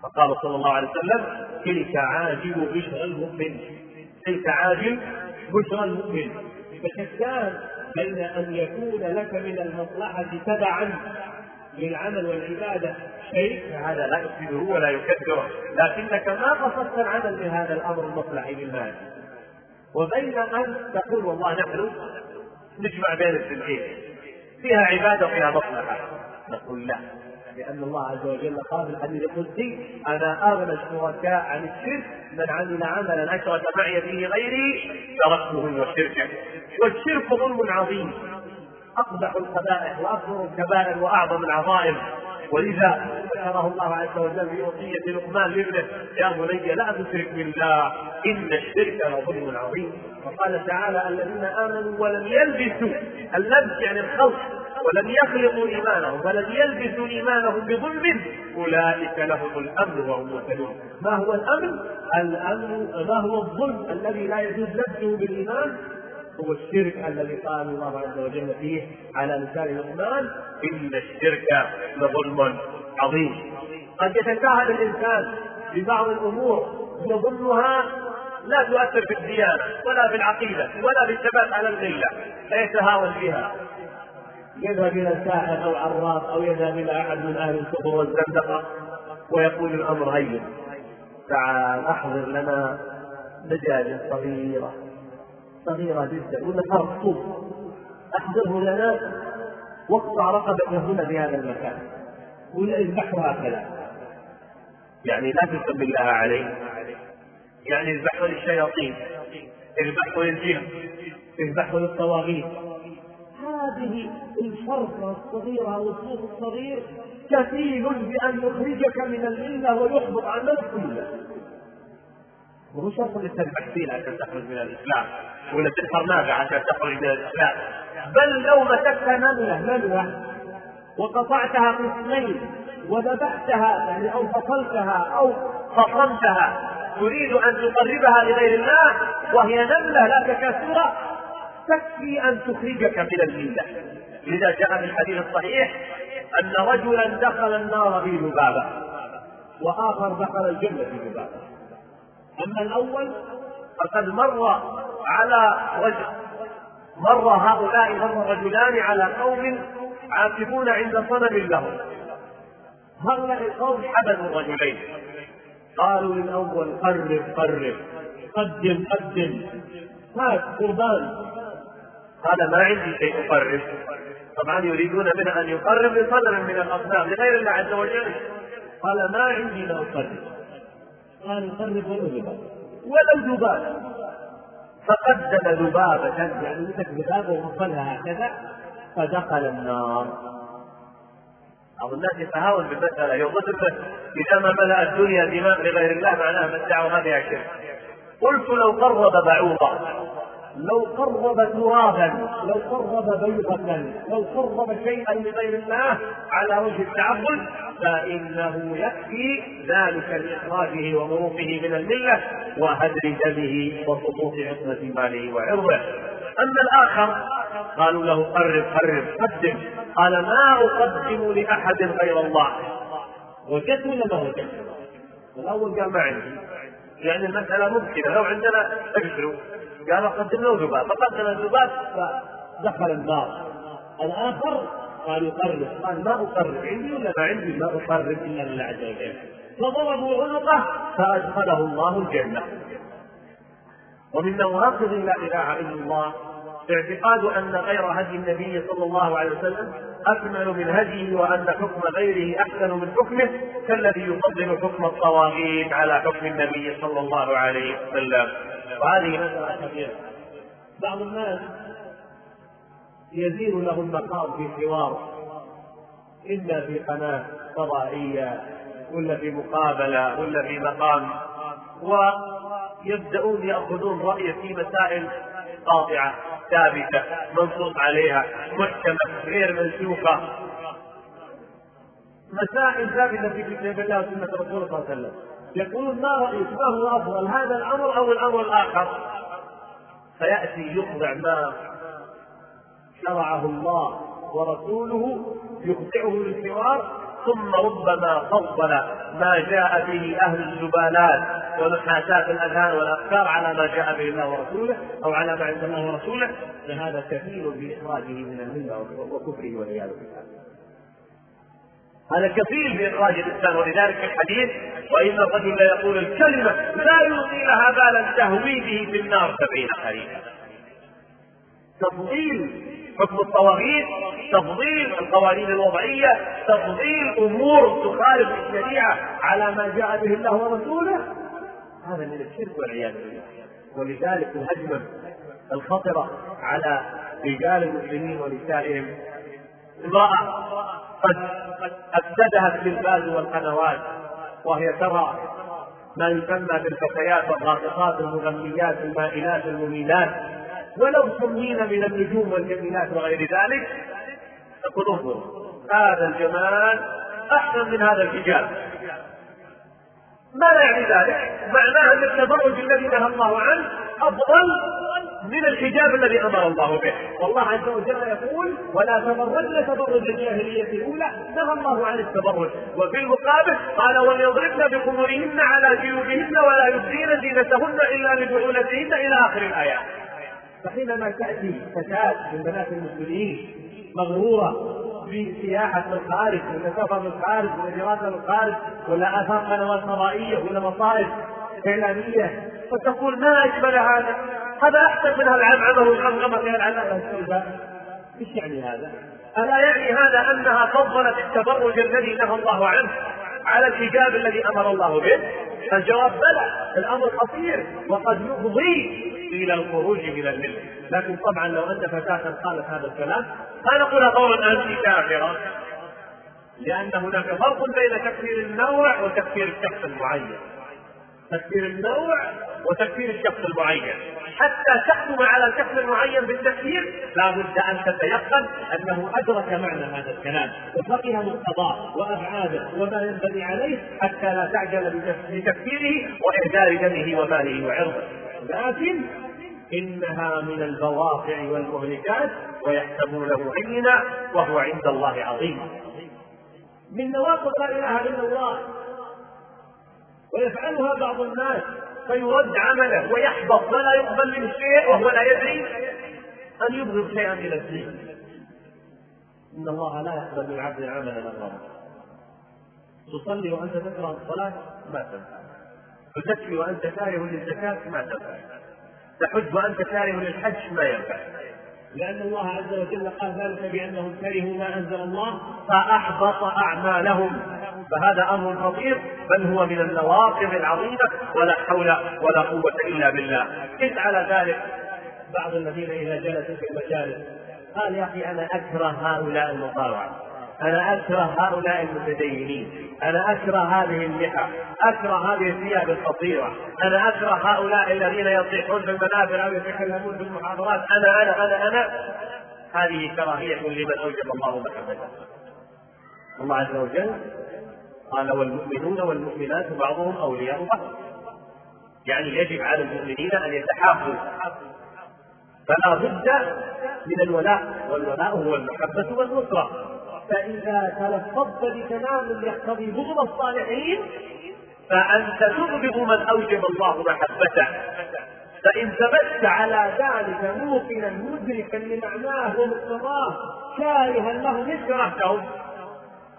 فقال صلى الله عليه وسلم تلك عاجل بشر المؤمن. تلك عاجل بشرى المؤمن. فشتان بين أن يكون لك من المصلحة تبعا للعمل والعبادة شيء فهذا لا يفسده ولا يكدره لكنك ما قصدت العمل بهذا الأمر المصلح للمال وبين أن تقول والله نحن نجمع بين السنتين فيها عبادة وفيها مصلحة. نقول لا. لأن الله عز وجل قال في الحديث القدسي أنا أغنى الشركاء عن الشرك من عمل عملا أشرك معي فيه غيري تركته وشركه والشرك ظلم عظيم. أقبح القبائح وأكبر الكبائر وأعظم العظائم. ولذا ذكره الله عز وجل في وصية لقمان لابنه يا بني لا تشرك بالله إن الشرك لظلم عظيم. وقال تعالى الذين آمنوا ولم يلبسوا اللبس يعني الخلط ولم يخلقوا إيمانهم ولم يلبسوا إيمانهم بظلم. أولئك لهم الأمن وهم مهتدون. ما هو الأمن؟ الأمن ما هو الظلم الذي لا يجوز لبسه بالإيمان؟ هو الشرك الذي قال الله عز وجل فيه على لسان لقمان إن الشرك لظلم عظيم. قد يتساهل الإنسان ببعض الأمور يظنها لا تؤثر في الديانة ولا في العقيدة ولا في الثبات على المله فيتهاون بها يذهب إلى الساحر أو عراف أو يذهب إلى أحد من أهل الكفر والزندقة ويقول الأمر هين. تعال أحضر لنا دجاجه صغيرة. صغيرة جدا. ولا خرطوم أحضره لنا. واقطع رقبته هنا في هذا المكان. ولا اذبحه هكذا. يعني لا تسمي الله عليه. يعني اذبحه للشياطين. اذبحه للجن. اذبحه للطواغيت. هذه الفرقة الصغيرة والصوت الصغير كفيل بأن يخرجك من الملة ويحبط عنك كله وهو شرط انك تذبح فيل عشان تخرج من الإسلام ولا تنحر ناقه عشان تخرج من الإسلام؟ بل لو مسكت نمله نمله وقطعتها قسمين وذبحتها يعني أو فصلتها أو فصلتها تريد أن تقربها لغير الله وهي نملة لا تكاثر تكفي أن تخرجك من المله لذا جاء في الحديث الصحيح أن رجلا دخل النار في ذبابة وآخر دخل الجنة في ذبابة. أما الأول فقد مر على رجل مر هؤلاء مر رجلان على قوم عاكفون عند صنم لهم. هؤلاء القوم حبلوا الرجلين. قالوا للأول قرب قرب قدم قدم. هات قربان. قال ما عندي شيء أقرب. طبعا يريدون منه أن يقرب لصنم من الأصنام لغير الله عز وجل. قال ما عندي ما أقرب. قال يقرب ولو ذبابة ولو ذبابة فقدم ذبابة. يعني مسك ذبابة ووصلها هكذا فدخل النار. بعض الناس يتهاون بالمسألة. يظن إذا ما ملأ الدنيا دماء لغير الله معناها من دعوة هذه شرك قلت لو قرب بعوضة. لو قرب ترابا لو قرب بيضة لو قرب شيئا لغير الله على وجه التعبد فإنه يكفي ذلك لإخراجه ومروقه من الملة وهدر دمه وسقوط عصمة ماله وعرضه. أما الآخر قالوا له قرب قرب قدم. قال ما أقدم لأحد غير الله. وجدت ولا ما وجدت؟ الأول قال ما عندي. يعني المسألة ممكنة لو عندنا ابشروا قال قدم له ذباب فقدم الذباب فدخل النار الآخر قال يقرب قال ما أقرب عندي ولا ما عندي؟ ما أقرب إلا لله عز وجل. فضربوا عنقه فأدخله الله الجنة. ومن نواقض لا إله إلا الله اعتقاد أن غير هدي النبي صلى الله عليه وسلم أكمل من هديه وأن حكم غيره أحسن من حكمه كالذي يفضل حكم الطواغيت على حكم النبي صلى الله عليه وسلم. وهذه مسألة كبيرة. بعض الناس يزين له المقام في حوار إما في قناة فضائية ولا في مقابلة ولا في مقام ويبدأون يأخذون رأي في مسائل قاطعة ثابتة منصوص عليها محكمة غير منسوخة. مسائل ثابتة في كتاب الله وسنة رسوله صلى الله عليه وسلم. يقولون ما رأيك ما هو أفضل هذا الأمر أو الأمر الآخر فيأتي يخضع ما شرعه الله ورسوله يخضعه للحوار ثم ربما فضل ما جاء به أهل الزبالات ونحاسات الأذهان والأفكار على ما جاء به الله ورسوله أو على ما عند الله ورسوله فهذا كثير بإخراجه من المله وكفره والعياذ بالله. هذا كفيل بإخراج الإنسان ولذلك الحديث وإن الرجل لا يقول الكلمة لا يلقي لها بالا تهوي به في النار سبعين خريفا. تفضيل حكم الطواغيت تفضيل القوانين الوضعية تفضيل أمور تخالف الشريعة على ما جاء به الله ورسوله هذا من الشرك والعياذ بالله ولذلك الهجمة الخطرة على رجال المسلمين ونسائهم امرأة قد أفسدها التلفاز والقنوات وهي ترى ما يسمى بالفتيات الراقصات المغنيات المائلات المميلات ولو سمين من النجوم والجميلات وغير ذلك تقول انظر هذا الجمال أحسن من هذا الحجاب. ما يعني ذلك؟ معناه أن التبرج الذي نهى الله عنه أفضل من الحجاب الذي أمر الله به، والله عز وجل يقول: ولا تبرجن تبرج الجاهلية الأولى، نهى الله عن التبرج، وفي المقابل قال وليضربن بخمرهن على جيوبهن ولا يبدين زينتهن إلا لبعولتهن إلى آخر الايات. فحينما تأتي فتاة من بنات المسلمين مغرورة بسياحة الخارج ولا سفر الخارج ولا دراسة الخارج ولا آثار قنوات فضائية ولا مصائب إعلامية وتقول ما أجمل هذا؟ هذا أحسن من العمعمة والغمغمة في العلامة السوداء إيش يعني هذا؟ ألا يعني هذا أنها فضلت التبرج الذي نهى الله عنه على الحجاب الذي أمر الله به؟ الجواب بلى الأمر خطير وقد يفضي إلى الخروج من الملة لكن طبعا لو أن فتاة قالت هذا الكلام ما نقول قولا أنت كافرة. لأن هناك فرق بين تكفير النوع وتكفير الشخص المعين. تكفير النوع وتكفير الشخص المعين. حتى تحكم على الشخص المعين بالتكفير لا بد أن تتيقن أنه أدرك معنى هذا الكلام. وفقه مقتضاه وأبعاده وما ينبغي عليه حتى لا تعجل بتكفيره واهدار دمه وماله وعرضه. لكن إنها من البواقع والمهلكات ويحسبونه هينا وهو عند الله عظيم. من نواقض لا إله إلا الله ويفعلها بعض الناس. فيرد عمله ويحبط ولا يقبل منه شيء وهو لا يدري أن يبغض شيئا إلى الدين. إن الله لا يقبل من عبد عملا اغرب تصلي وأنت تكره الصلاة ما تنفع تزكي وأنت كاره للزكاة ما تنفع تحج وأنت كاره للحج ما ينفع. لأن الله عز وجل قال ذلك بأنهم كرهوا ما أنزل الله فأحبط أعمالهم. فهذا أمر خطير بل هو من النواقض العظيمة ولا حول ولا قوة إلا بالله. إذ على ذلك بعض الذين إذا جلسوا في المجالس قال يا أخي أنا أكره هؤلاء المطاوعة أنا أكره هؤلاء المتدينين أنا أكره هذه اللحى أكره هذه الثياب القصيرة أنا أكره هؤلاء الذين يصيحون في المنابر أو يتكلمون في المحاضرات أنا أنا أنا أنا. هذه كراهية لمن أوجب الله محبته الله عز وجل قال والمؤمنون والمؤمنات بعضهم أولياء بعض. يعني يجب على المؤمنين أن يتحافوا فلا بد من الولاء والولاء هو المحبة والنصرة. فإذا تلفظت بكلام يقتضي بغض الصالحين فأنت تبغض من أوجب الله محبته. فإن ثبت على ذلك موقنا مدركا لمعناه ومقتضاه كارها إيش كرهتهم؟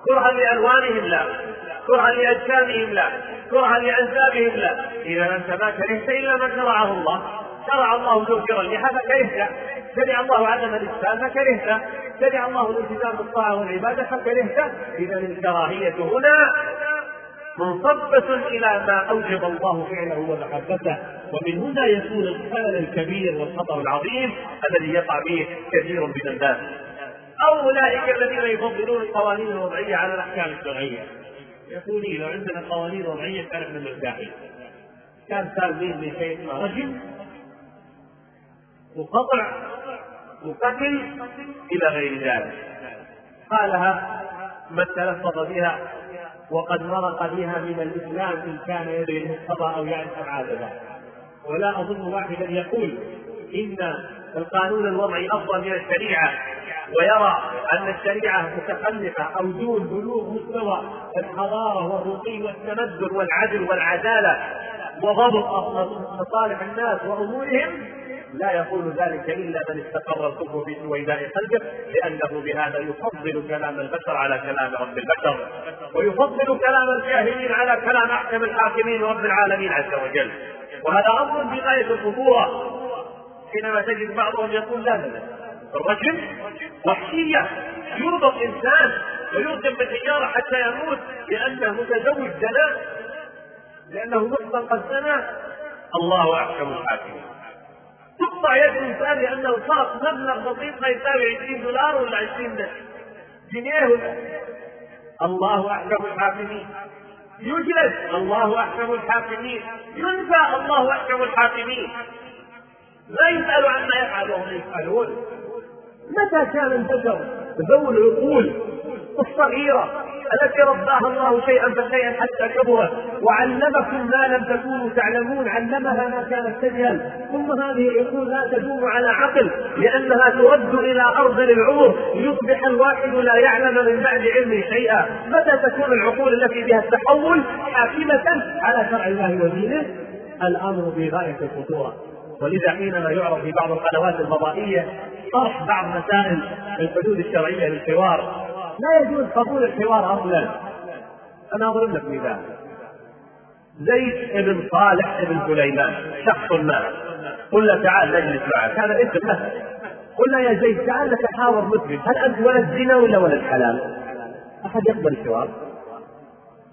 كرها لألوانهم لا. كرها لأجسامهم لا. كرها لأنسابهم لا. إذا أنت ما كرهت إلا ما شرعه الله. شرع الله توفير اللحى فكرهته شرع الله عدم الإسلام فكرهته شرع الله الالتزام بالطاعة والعبادة فكرهته إذا الكراهية هنا منصبة إلى ما أوجب الله فعله ومحبته. ومن هنا يكون الخلل الكبير والخطأ العظيم الذي يقع به كثير من الناس. أو أولئك الذين يفضلون القوانين الوضعية على الأحكام الشرعية. يقول لو عندنا قوانين وضعية كان إحنا مرتاحين كان سالمين من شيء رجل. وقطع وقتل إلى غير ذلك. قالها من تلفظ بها وقد مرق بها من الإسلام إن كان يدري المقتضى أو يعرف أبعاد ذلك ولا أظن واحدا يقول إن القانون الوضعي أفضل من الشريعة. ويرى أن الشريعة متخلفة أو دون بلوغ مستوى الحضارة والرقي والتمدن والعدل والعدالة وضبط مصالح الناس وأمورهم لا يقول ذلك إلا من استقر الكفر في سويداء قلبه لأنه بهذا يفضل كلام البشر على كلام رب البشر ويفضل كلام الجاهلين على كلام أحكم الحاكمين رب العالمين عز وجل. وهذا أمر في غايه الخطوره حينما تجد بعضهم يقول لا لا. الرجل وحشية. يربط انسان ويرجم بالحجاره حتى يموت لأنه متزوج زنا لأنه مخطئ قد زنى الله احكم الحاكمين تقطع يد الإنسان لأنه صرف مبلغ بسيط ما يساوي 20 دولار ولا 20 جنيه. الله احكم الحاكمين يجلس. الله احكم الحاكمين ينفى الله احكم الحاكمين لا يسأل عما يفعل وهم يسألون متى كان انتشر ذوي العقول الصغيرة؟ التي رباها الله شيئا فشيئا حتى كبرت. وعلمكم ما لم تكونوا تعلمون علمها ما كانت تجهل ثم هذه العقول لا تدوم على عقل لأنها ترد إلى أرض العمر. ليصبح الواحد لا يعلم من بعد علمه شيئا. متى تكون العقول التي بها التحول؟ حاكمة على شرع الله ودينه. الأمر في غاية الخطورة. ولذا حينما يعرض في بعض القنوات الفضائية طرح بعض مسائل الحدود الشرعية للحوار. لا يجوز قبول الحوار أصلا أنا أضرب لك مثال. زيد بن صالح بن سليمان شخص ما. قلنا تعال نجلس معك. هذا اسم له. قلنا يا زيد تعال نتحاور مسلم. هل أنت ولد زنا ولا ولد حلال؟ أحد يقبل الحوار؟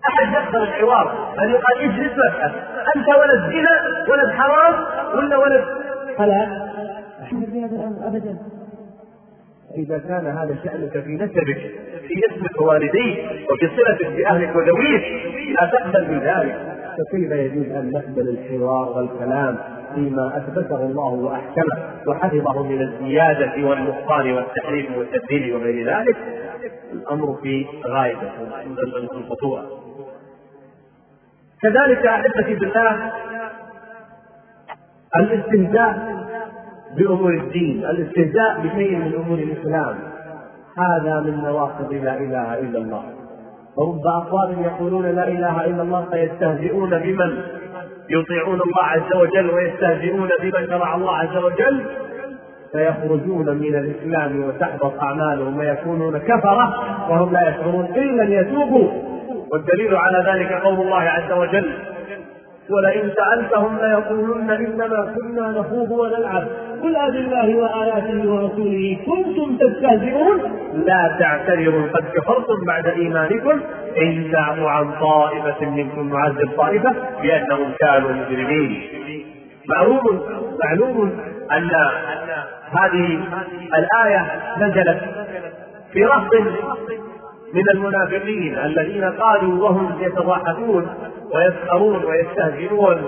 أحد يقبل الحوار؟ ان يقال اجلس واسال أنت ولد زنا ولد حرام ولا ولد حلال؟ أبدا. إذا كان هذا شأنك في نسبك في اسمك والديك وفي صلتك بأهلك وذويك لا تقبل بذلك فكيف يجوز أن نقبل الحوار والكلام فيما أثبته الله وأحكمه وحفظه من الزيادة والنقصان والتحريف والتبديل وغير ذلك؟ الأمر في غاية الخطورة كذلك أحبتي بالله الاستهزاء بأمور الدين الاستهزاء بشيء من أمور الإسلام. هذا من نواقض لا إله إلا الله. ورب أقوال يقولون لا إله إلا الله فيستهزئون بمن؟ يطيعون الله عز وجل ويستهزئون بمن شرع الله عز وجل؟ فيخرجون من الإسلام وتحبط أعمالهم ويكونون كفرة وهم لا يشعرون إلا أن يتوبوا. والدليل على ذلك قول الله عز وجل ولئن سألتهم ليقولن إنما كنا نخوض ونلعب. قل أب الله وآياته ورسوله. كنتم تستهزئون؟ لا تعتذروا. قد كفرتم بعد إيمانكم. إن نعفو عن طائفة منكم. نعذب طائفة لأنهم كانوا مجرمين. معلوم معلوم أن هذه الآية نزلت في رفض من المنافقين الذين قالوا وهم يتضاحكون ويسخرون ويستهزئون.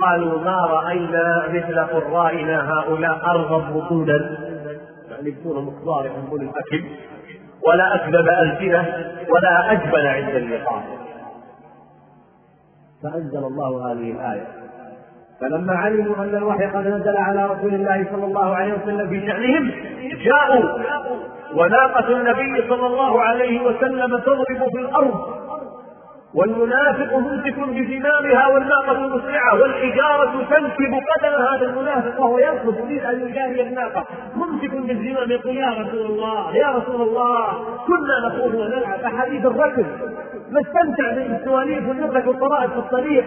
قالوا ما رأينا مثل قرائنا هؤلاء أرغب بطونا يعني بطون مقدار يحبون الأكل ولا أكذب ألسنة ولا أجبن عند اللقاء فأنزل الله هذه الآية. فلما علموا أن الوحي قد نزل على رسول الله صلى الله عليه وسلم في شأنهم جاءوا. وناقة النبي صلى الله عليه وسلم تضرب في الأرض والمنافق ممسك بزمامها والناقة مسرعة والحجارة تنكب قدم هذا المنافق وهو يركض يريد أن يجاري الناقة. ممسك بالزمام يقول يا رسول الله يا رسول الله. كنا نخوض ونلعب. أحاديث الركض نستمتع بالسواليف والنكت والطرائف في الطريق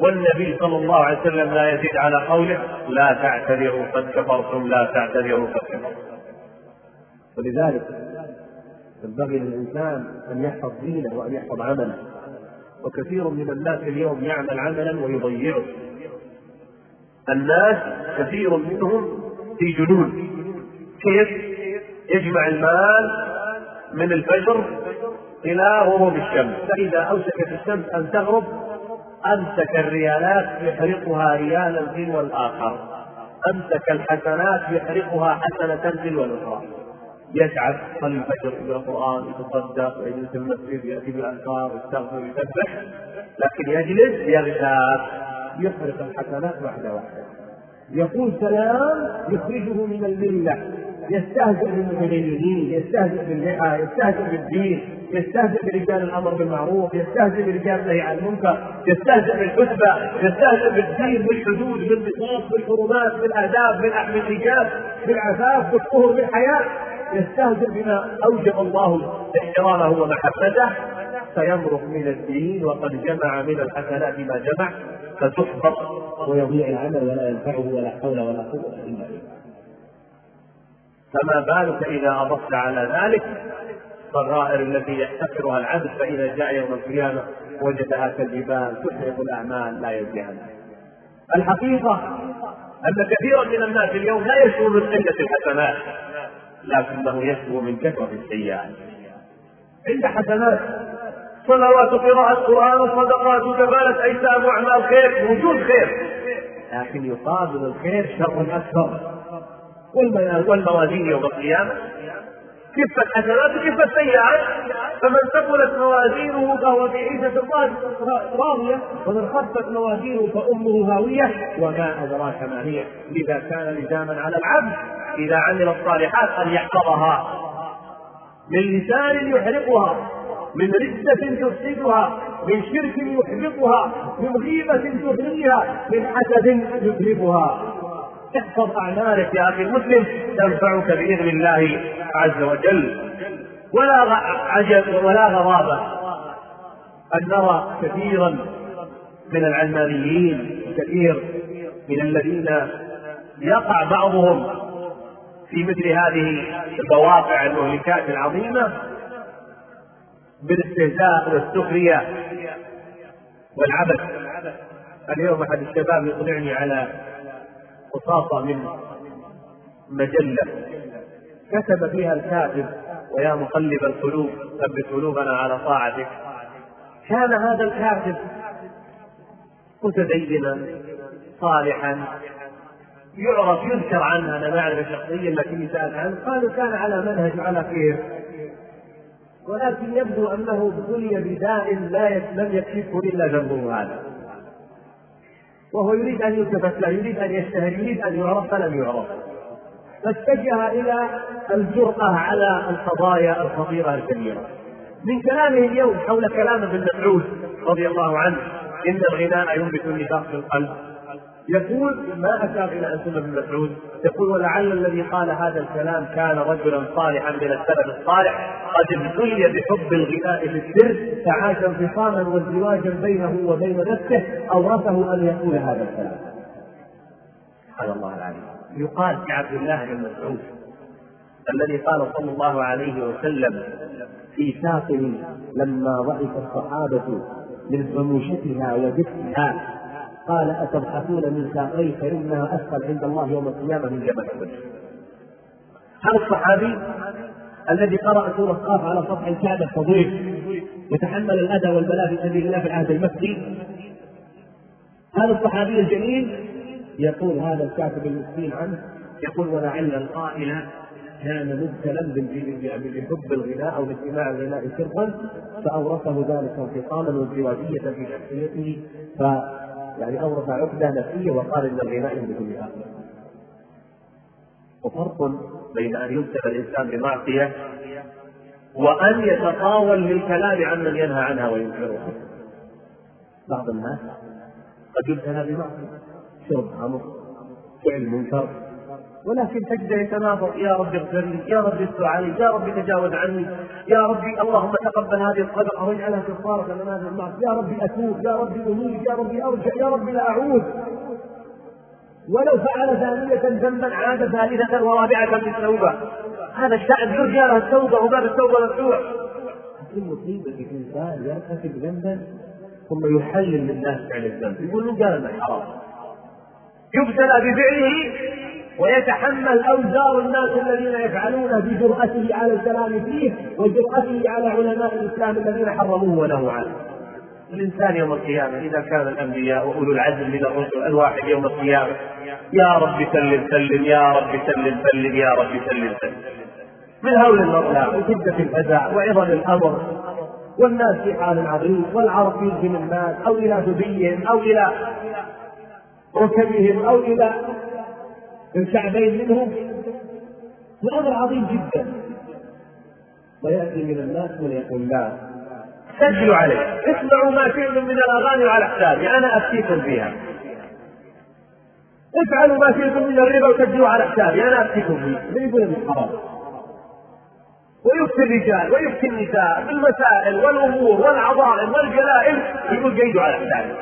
والنبي صلى الله عليه وسلم لا يزيد على قوله لا تعتذروا قد كفرتم لا تعتذروا قد كفرتم. ولذلك ينبغي للإنسان أن يحفظ دينه وأن يحفظ عمله. وكثير من الناس اليوم يعمل عملا ويضيعه. الناس كثير منهم في جنون. كيف؟ يجمع المال من الفجر إلى غروب الشمس. فإذا أوشكت الشمس أن تغرب أمسك الريالات يحرقها ريالا تلو الآخر أمسك الحسنات يحرقها حسنة تلو الأخرى يسعد يصلي الفجر يقرأ القران يتصدق ويجلس في المسجد يأتي بالأذكار يستغفر ويسبح لكن يجلس يغتاب يحرق الحسنات واحدة واحدة يقول سلام يخرجه من الملة. يستهزئ بالمتدينين يستهزئ باللحى يستهزئ بالدين يستهزئ برجال الأمر بالمعروف يستهزئ برجال النهي عن المنكر يستهزئ بالحسبة يستهزئ بالدين بالحدود بالنصاص بالحرمات بالآداب بالحجاب بالعفاف بالطهر بالحياة. يستهزئ بما أوجب الله احترامه ومحبته فيمرق من الدين وقد جمع من الحسنات ما جمع فتحبط ويضيع العمل ولا ينفعه ولا حول ولا قوة إلا بالله. فما بالك إذا أضفت على ذلك؟ الصغائر التي يحتقرها العبد فإذا جاء يوم القيامة وجدها كالجبال تحرق الأعمال لا يزيها الحقيقة أن كثيرا من الناس اليوم لا يشعر من قله الحسنات. لكنه يشكو من كثرة السيئات. عند حسنات. صلوات قراءة قرآن وصدقات وكفالة أيتام وأعمال خير وجود خير. لكن يقابل الخير شر أكبر والموازين يوم القيامة؟ كفة حسنات وكفة سيئات فمن ثقلت موازينه فهو في عيشة راضية ومن خفت موازينه فأمه هاوية وما أدراك ما هي؟ لذا كان لزاما على العبد إذا عمل الصالحات أن يحفظها. من لسان يحرقها من ردة تفسدها من شرك يحبطها من غيبة تغنيها من حسد يتلفها احفظ أعمالك يا أخي المسلم تنفعك بإذن الله عز وجل. ولا عجب ولا غرابة أن نرى كثيرا من العلمانيين كثير من الذين يقع بعضهم في مثل هذه البواقع المهلكات العظيمة بالاستهزاء والسخرية والعبث. اليوم أحد الشباب يقنعني على قصاصة من مجلة. كتب فيها الكاتب ويا مقلب القلوب ثبت قلوبنا على طاعتك. كان هذا الكاتب متدينا صالحا يعرف يذكر عنه أنا ما أعرف شخصيا لكني سألت عنه قالوا كان على منهج على خير ولكن يبدو أنه ابتلي بداء لا لم يكشفه إلا ذنبه هذا. وهو يريد أن يلتفت له يريد أن يشتهر يريد أن يعرف فلم يعرف. فاتجه إلى الجرأة على القضايا الخطيرة الكبيرة. من كلامه اليوم حول كلام ابن مسعود رضي الله عنه إن الغناء ينبت النفاق في القلب. يقول ما أشار إلى أن ابن مسعود؟ يقول ولعل الذي قال هذا الكلام كان رجلا صالحا من السلف الصالح قد ابتلي بحب الغناء في السر فعاش انفصاما وازدواجا بينه وبين نفسه أورثه أن يقول هذا الكلام. سبحان الله العظيم يقال في عبد الله بن مسعود الذي قال صلى الله عليه وسلم في ساقه لما ضعف الصحابة من خموشتها ودفئها قال أتبحثون من ساقيه فإنها أثقل عند الله يوم القيامة من جبل أحد هذا الصحابي الذي قرأ سورة قاف على سطح الكعبة الفضيل يتحمل الأذى والبلاء في سبيل الله في العهد المكي هذا الصحابي الجليل يقول هذا الكاتب المسكين عنه يقول ولعل القائل كان مبتلا بحب الغناء أو باستماع الغناء سرا فأورثه ذلك انفصاما وازدواجيه في شخصيته ف يعني أورث عقدة نفسية وقال إن الغناء بكل وفرق بين أن يبتلى الإنسان بمعصية وأن يتطاول للكلام عمن ينهى عنها وينكرها بعض الناس قد يبتلى بمعصية. شرب خمر فعل منكر. ولكن تجد يتناظر يا رب اغفر لي يا رب استر علي يا رب تجاوز عني يا ربي اللهم تقبل هذه الصدقه واجعلها كفارة لنا هذا المعصية يا ربي أتوب يا ربي انيب يا ربي أرجع يا ربي لا أعود. ولو فعل ثانية ذنبا عاد ثالثة ورابعة بالتوبة هذا الشعب يرجى له التوبة وباب التوبة مفتوح. كل مصيبة في إنسان يرتكب ذنبا ثم يحلل للناس فعل الذنب. يقول له قال حرام. يبتلى بفعله ويتحمل أوزار الناس الذين يفعلونه بجرأته على الكلام فيه وجرأته على علماء الإسلام الذين حرموه ونهوا عنه. الإنسان يوم القيامة إذا كان الأنبياء وأولو العزم من الرسل الواحد يوم القيامة يا رب سلم سلم يا رب سلم سلم يا رب سلم سلم. من هول المطلع وشدة الفزع وعظم الأمر. والناس في حال عظيم والعرب يلزم الناس أو إلى ثديهم أو إلى ركبهم أو إلى الكعبين منهم الامر عظيم جدا. ويأتي من الناس من يقول لا. سجلوا عليه. اسمعوا ما شئتم من الأغاني على حسابي أنا أفتيكم فيها. افعلوا ما شئتم من الربا وسجلوا على حسابي أنا أفتيكم فيه من يقول حرام. ويفتي الرجال ويفتي النساء بالمسائل والأمور والعظائم والجلائل يقول قيدوا على حسابي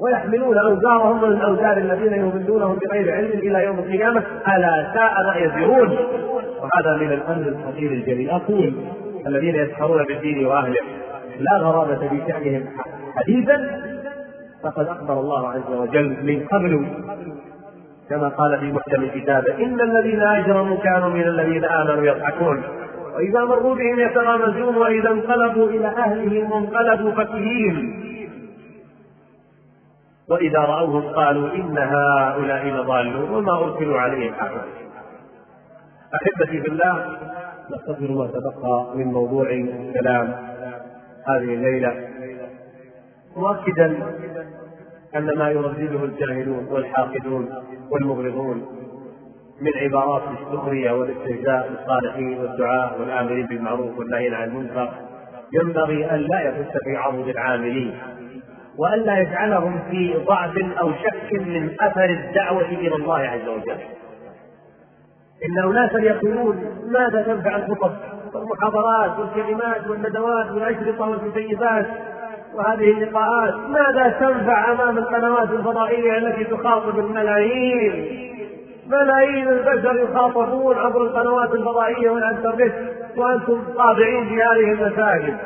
ويحملون أوزارهم من الاوزار الذين يضلونهم بغير علم إلى يوم القيامة. ألا ساء ما يزرون. وهذا من الأمر الخطير الجليل. أقول الذين يسخرون بالدين وأهله لا غرابة في شأنهم. حديثا فقد أخبر الله عز وجل من قبل كما قال في محكم الكتاب إن الذين أجرموا كانوا من الذين آمنوا يضحكون. وإذا مروا بهم يتغامزون وإذا انقلبوا إلى أهلهم انقلبوا فكهين. وإذا رأوهم قالوا إن هؤلاء لضالون وما أرسلوا عليهم حافظ أحبتي بالله نستغفر ما تبقى من موضوع كلام هذه الليلة. مؤكدا أن ما يردده الجاهلون والحاقدون والمغرضون من عبارات السخرية والاستهزاء بالصالحين والدعاء والآمرين بالمعروف والنهي عن المنكر ينبغي أن لا يخش في عرض العاملين. وألا يجعلهم في ضعف أو شك من أثر الدعوة إلى الله عز وجل. إن أناسا يقولون ماذا تنفع الخطب والمحاضرات والكلمات والندوات والأشرطة والكتيبات وهذه اللقاءات؟ ماذا تنفع أمام القنوات الفضائية التي تخاطب الملايين؟ ملايين البشر يخاطبون عبر القنوات الفضائية والإنترنت وأنتم طابعين في هذه المساجد.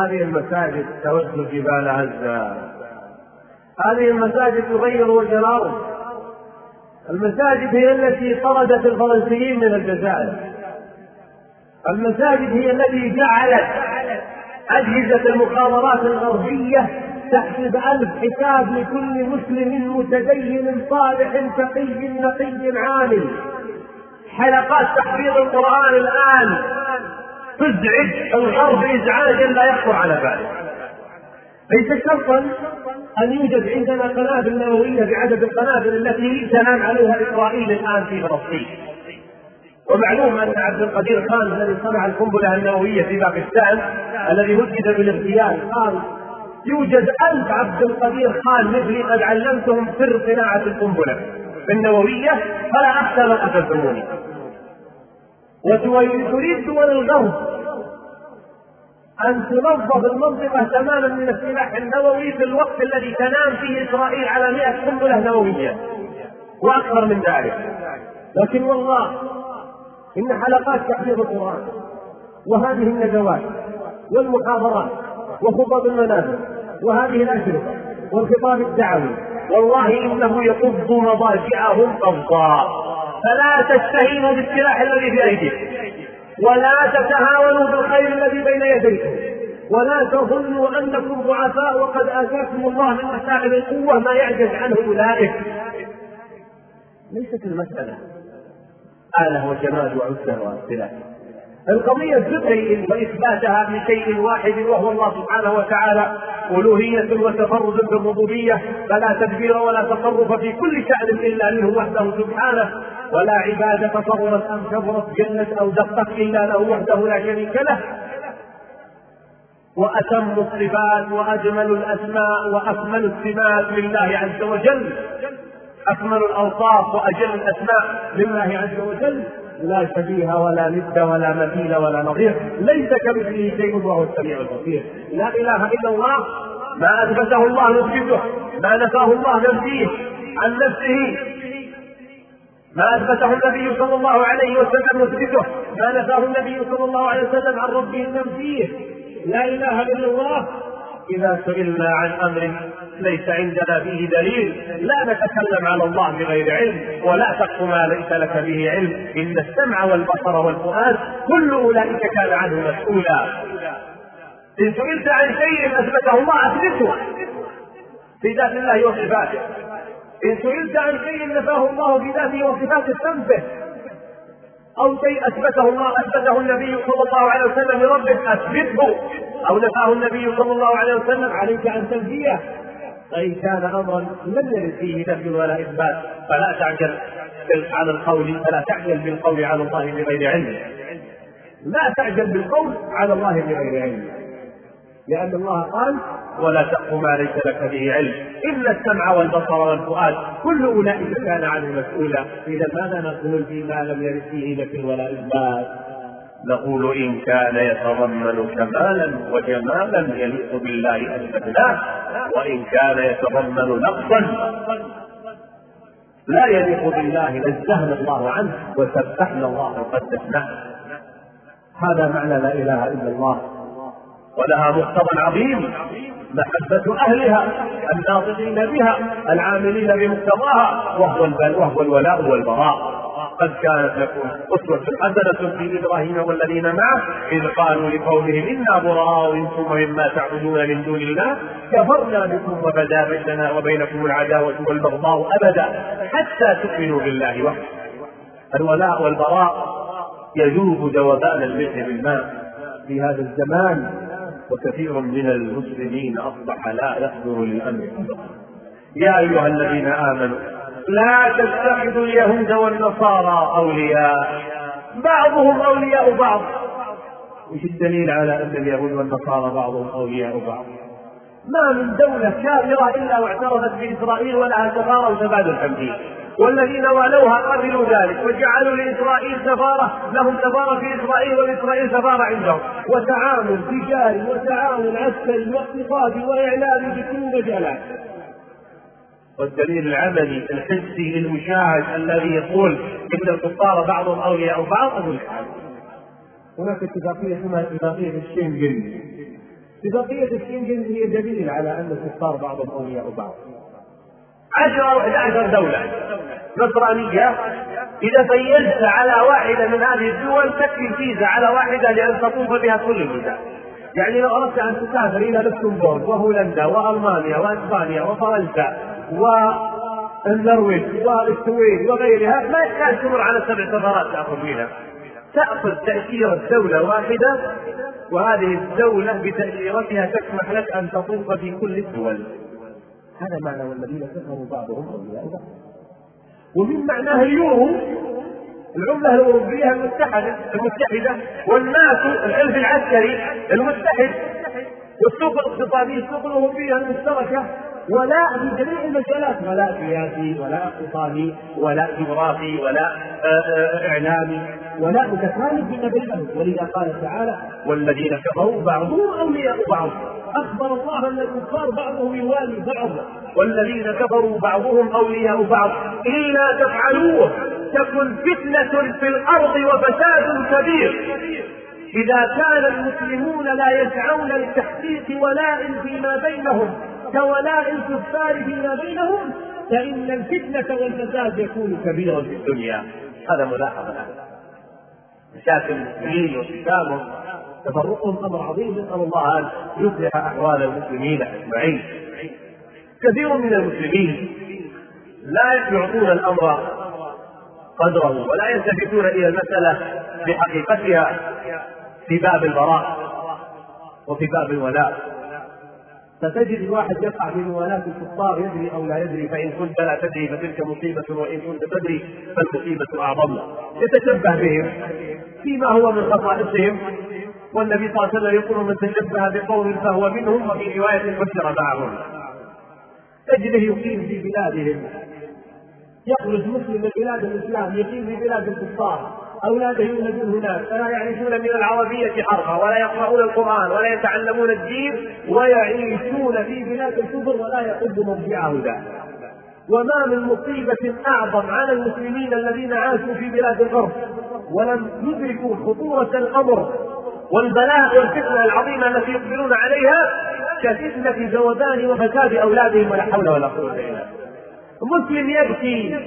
هذه المساجد تود جبال عزة. هذه المساجد تغير وجه الأرض المساجد هي التي طردت الفرنسيين من الجزائر. المساجد هي التي جعلت أجهزة المخابرات الغربية تحسب ألف حساب لكل مسلم متدين صالح تقي نقي عامل. حلقات تحفيظ القرآن الآن تزعج الغرب إزعاجا لا يخطر على باله ليس شرطا أن يوجد عندنا قنابل نووية بعدد القنابل التي تنام عليها إسرائيل الآن في فلسطين. ومعلوم أن عبد القدير خان الذي صنع القنبلة النووية في باكستان الذي هدد بالاغتيال قال يوجد ألف عبد القدير خان مثلي قد علمتهم سر صناعة القنبلة. النووية فلا أخشى لو قتلتموني وتريد دول الغرب أن تنظف المنطقة تماما من السلاح النووي في الوقت الذي تنام فيه إسرائيل على مئة قنبلة نووية. وأكثر من ذلك. لكن والله إن حلقات تحفيظ القرآن وهذه الندوات والمحاضرات وخطب المنازل وهذه الأشرطة والخطاب الدعوي والله إنه يقض مضاجعهم قبضا فلا تستهينوا بالسلاح الذي في أيديكم. ولا تتهاونوا بالخير الذي بين يديكم ولا تظنوا أنكم ضعفاء وقد آتاكم الله من مسائل القوة ما يعجز عنه أولئك. ليست المسألة آلة وجماد وعزة وامثلة القضية بشيء وإثباتها بشيء واحد وهو الله سبحانه وتعالى ألوهية وتفرد بالربوبية فلا تدبير ولا تصرف في كل شأن إلا منه وحده سبحانه ولا عبادة صغرت أم كبرت جلت أو دقت إلا له وحده لا شريك له. وأتم الصفات وأجمل الأسماء وأكمل السمات لله عز وجل. أكمل الأوصاف وأجل الأسماء لله عز وجل. لا شبيه ولا ند ولا مثيل ولا نظير. ليس كمثله شيء وهو السميع البصير. لا إله إلا الله. ما أثبته الله نثبته ما نفاه الله ننفيه عن نفسه. ما أثبته النبي صلى الله عليه وسلم نثبته ما نفاه النبي صلى الله عليه وسلم عن ربه ننفيه لا إله إلا الله. إذا سئلنا عن أمر ليس عندنا فيه دليل لا نتكلم على الله بغير علم ولا تقف ما ليس لك به علم. إن السمع والبصر والفؤاد كل أولئك كان عنه مسؤولا. إن سئلت عن شيء أثبته الله أثبته. في ذات الله وصفاته. إن سئلت عن شيء نفاه الله في ذاته وصفاته فانبه أو شيء أثبته الله أثبته النبي صلى الله عليه وسلم لربه أثبته. أو نفاه النبي صلى الله عليه وسلم عليك أن تنفيه. فإن كان أمرا لم يرد فيه نفي ولا إثبات فلا تعجل على القول فلا تعجل بالقول على الله بغير علم. لا تعجل بالقول على الله بغير علم. لأن الله قال ولا تقف ما ليس لك به علم. إلا السمع والبصر والفؤاد. كل أولئك كان عنه مسؤولا. إذا ماذا نقول فيما لم يرد فيه نفي ولا إثبات؟ نقول إن كان يتضمن كمالا وجمالا يليق بالله أثبتناه وإن كان يتضمن نقصا لا يليق بالله نزهنا الله عنه وسبحنا الله وقدسناه. هذا معنى لا إله إلا الله. ولها مقتضى عظيم محبة أهلها الناطقين بها العاملين بمقتضاها وهو وهو الولاء والبراء قد كانت لكم أسوة حسنة في إبراهيم والذين معه إذ قالوا لقومهم إنا براء منكم ومما تعبدون من دون الله. كفرنا بكم وبدا بيننا وبينكم العداوة والبغضاء أبدا حتى تؤمنوا بالله وحده. الولاء والبراء يجوب ذوبان الملح بالماء في هذا الزمان. وكثير من المسلمين أصبح لا يصدر للأمر. يا أيها الذين آمنوا لا تتخذوا اليهود والنصارى أولياء. بعضهم أولياء بعض. وش الدليل على أن اليهود والنصارى بعضهم أولياء بعض؟ ما من دولة كاملة إلا واعترفت بإسرائيل ولها سفارة وتبادل حمدين والذين والوها قبلوا ذلك وجعلوا لإسرائيل سفارة لهم سفارة في إسرائيل ولإسرائيل سفارة عندهم. وتعامل تجاري وتعاون عسكري واقتصادي وإعلامي بكل مجالات. والدليل العملي الحسي المشاهد الذي يقول إن الكفار بعضهم أولياء بعض أقول هناك اتفاقية اسمها اتفاقية الشنجن. اتفاقية الشنجن هي دليل على أن الكفار بعضهم أولياء بعض. عشرة أو 11 دولة. نصرانية. إذا فيزت على واحدة من هذه الدول تكفي الفيزا على واحدة لأن تطوف بها كل الفيزا يعني لو أردت أن تسافر إلى لوكسمبورغ وهولندا وألمانيا وأسبانيا وفرنسا والنرويج والسويد وغيرها ما يحتاج تمر على سبع سفرات تأخذ منها تأخذ تأشيرة دولة واحدة وهذه الدولة بتأشيرتها تسمح لك أن تطوف في كل الدول. هذا معنى والذين كفروا بعضهم اولياء بعض ومن معناه اليورو العملة الأوروبية المتحدة المتحدة والناتو الحلف العسكري المتحد والسوق الاقتصادية السوق الأوروبية المشتركة ولاء في جميع المجالات ولاء سياسي ولاء اقتصادي ولاء جغرافي ولاء آه، آه، إعلامي ولاء متكامل فيما بينهم ولذا قال تعالى والذين كفروا بعضهم أولياء بعض. أخبر الله أن الكفار بعضهم يوالي بعض. والذين كفروا بعضهم أولياء بعض. إلا تفعلوه. تكن فتنة في الأرض وفساد كبير. إذا كان المسلمون لا يسعون لتحقيق ولاء فيما بينهم كولاء الكفار فيما بينهم فإن الفتنة والفساد يكون كبيرا في الدنيا. هذا ملاحظة. مشاكل المسلمين وقتالهم تفرقهم أمر عظيم نسأل الله أن يصلح أحوال المسلمين أجمعين. كثير من المسلمين لا يعطون الأمر قدره ولا يلتفتون إلى المسألة بحقيقتها في باب البراء وفي باب الولاء. فتجد الواحد يقع في موالاة الكفار يدري أو لا يدري فإن كنت لا تدري فتلك مصيبة وإن كنت تدري فالمصيبة أعظم. يتشبه بهم فيما هو من خصائصهم والنبي صلى الله عليه وسلم يقول من تشبه بقوم فهو منهم وفي رواية فسر معهم تجده يقيم في بلادهم. يخرج مسلم من بلاد الإسلام يقيم في بلاد الكفار. أولاده يولدون هناك فلا يعرفون من العربية حرفا ولا يقرؤون القرآن ولا يتعلمون الدين ويعيشون في بلاد الكفر ولا يقب مرجعه ذلك وما من مصيبة أعظم على المسلمين الذين عاشوا في بلاد الغرب ولم يدركوا خطورة الأمر والبلاء والفتنة العظيمة التي يقبلون عليها كفتنة ذوبان وفساد أولادهم ولا حول ولا قوة إلا بالله. مسلم يبكي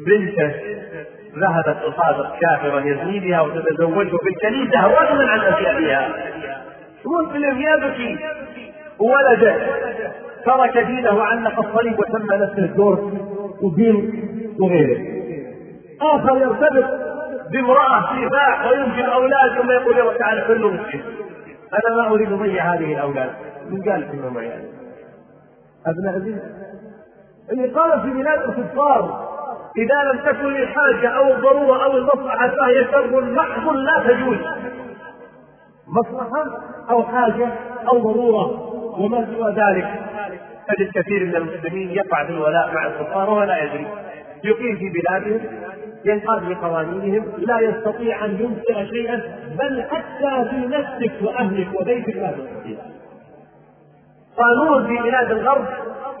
لبنته. ذهبت تصادق كافرا يزني وتتزوجه بالكنيسة رغما عن أسيادها مسلم يبكي ولده ترك دينه علق الصليب وسمى نفسه دور ودين وغيره. آخر يرتبط بامرأة في باع وينجب أولاد ثم يقول يا تعالى كله مسلم أنا ما أريد أضيع هذه الأولاد. من قال في معي أبناء الدين اللي قال في بلاد الكفار إذا لم تكن الحاجة أو الضرورة أو المصلحة فهي شر محض لا تجوز. مصلحة أو حاجة أو ضرورة وما سوى ذلك. تجد كثير من المسلمين يقع في الولاء مع الكفار ولا يدري. يقيم في بلادهم ينقاد بقوانينهم لا يستطيع أن ينكر شيئا بل حتى في نفسك وأهلك وبيتك لا تستطيع. قانون في بلاد الغرب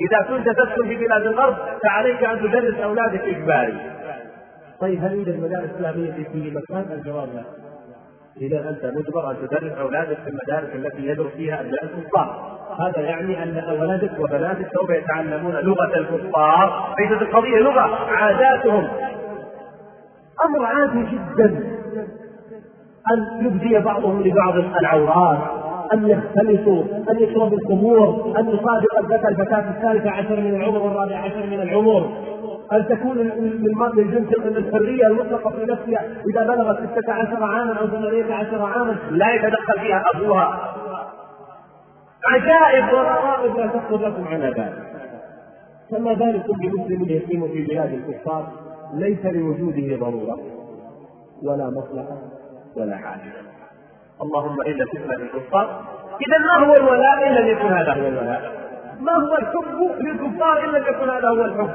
إذا كنت تسكن في بلاد الغرب فعليك أن تدرس أولادك إجباري. طيب هل يوجد مدارس إسلامية في كل مكان؟ الجواب لا. إذا أنت مجبر أن تدرس أولادك في المدارس التي يدرس فيها أبناء الكفار. هذا يعني أن ولدك وبناتك سوف يتعلمون لغة الكفار، ليست القضية لغة عاداتهم أمر عادي جدا أن يبدي بعضهم لبعض العورات أن يختلطوا أن يشربوا الخمور أن يصادق الفتى الفتاة الثالثة عشر من العمر والرابع عشر من العمر. أن تكون للجنس الحرية المطلقة في نفسها إذا بلغت ستة عشر عاما أو ثمانية عشر عاما؟ لا يتدخل فيها أبوها عجائب وغرائب لا تخطر لكم عن ذلك. فما بالكم بمسلم يقيم في بلاد الكفار ليس لوجوده ضرورة ولا مصلحه ولا حاجة. اللهم إلا فتنه الكفار. إذا ما هو الولاء أن لم يكن هذا هو الولاء. ما هو الحب للكفار أن لم يكن هذا هو الحب.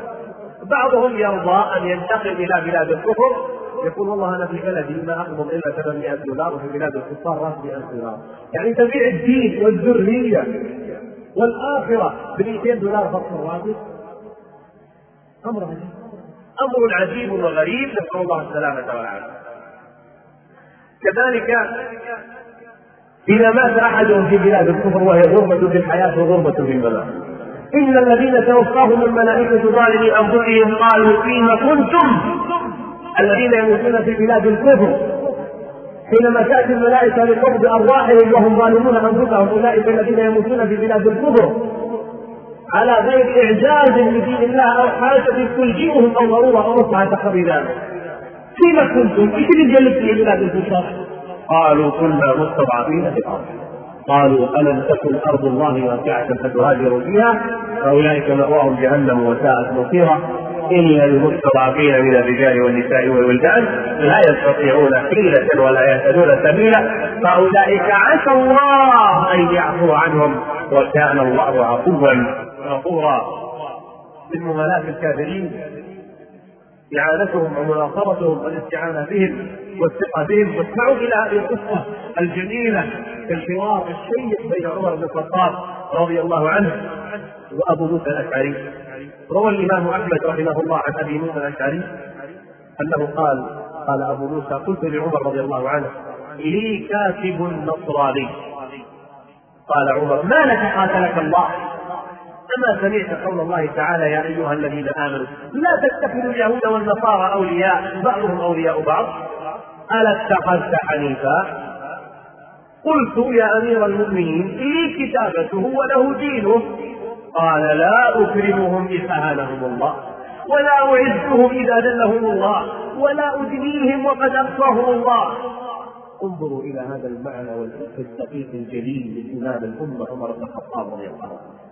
بعضهم يرضى أن ينتقل إلى بلاد الكفر. يقول والله أنا في بلدي ما أقبض إلا 800 دولار وفي بلاد الكفار راتبي 1000 دولار. يعني تبيع الدين والذرية والآخرة ب 200 دولار فقط الراتب أمر عجيب. أمر عجيب وغريب. نسأل الله السلامة والعافية. كذلك إذا مات أحدهم في بلاد الكفر وهي غربة في الحياة وغربة في الممات إن الذين توفاهم الملائكة ظالمي أنفسهم قالوا فيما كنتم؟ الذين يموتون في بلاد الكفر. حينما تأتي الملائكة لقبض أرواحهم وهم ظالمون أنفسهم أولئك الذين يموتون في بلاد الكفر. على غير إعجاز لدين الله أو حاجة تلجئهم أو ضرورة أو مصلحة تقتضي ذلك فيما كنتم؟ إيش اللي في بلاد الكفار؟ قالوا كنا مستضعفين في الأرض. قالوا ألم تكن أرض الله واسعة فتهاجروا فيها؟ فأولئك مأواهم جهنم وساءت مصيرا. إلا المستضعفين من الرجال والنساء والولدان لا يستطيعون حيلة ولا يهتدون سبيلا. فأولئك عسى الله أن يعفو عنهم وكان الله عفوا غفورا. من ممالاة الكافرين إعانتهم ومناصرتهم والاستعانة بهم والثقة بهم. واسمعوا إلى هذه القصة الجميلة في الحوار الشيق بين عمر بن الخطاب رضي الله عنه وأبو موسى الأشعري. روى الإمام أحمد رحمه الله عن أبي موسى الأشعري أنه قال قال أبو موسى قلت لعمر رضي الله عنه لي كاتب نصراني. قال عمر ما لك قاتلك الله؟ أما سمعت قول الله تعالى يا أيها الذين آمنوا لا تتخذوا اليهود والنصارى أولياء بعضهم أولياء بعض. ألا اتخذت حنيفا؟ قلت يا أمير المؤمنين لي كتابته وله دينه. قال لا أكرمهم إذ أهانهم الله ولا أعزهم إذا دلهم الله ولا أدنيهم وقد أقصاهم الله. انظروا إلى هذا المعنى والفقه الدقيق الجليل لإمام الأمة عمر بن الخطاب رضي الله عنه.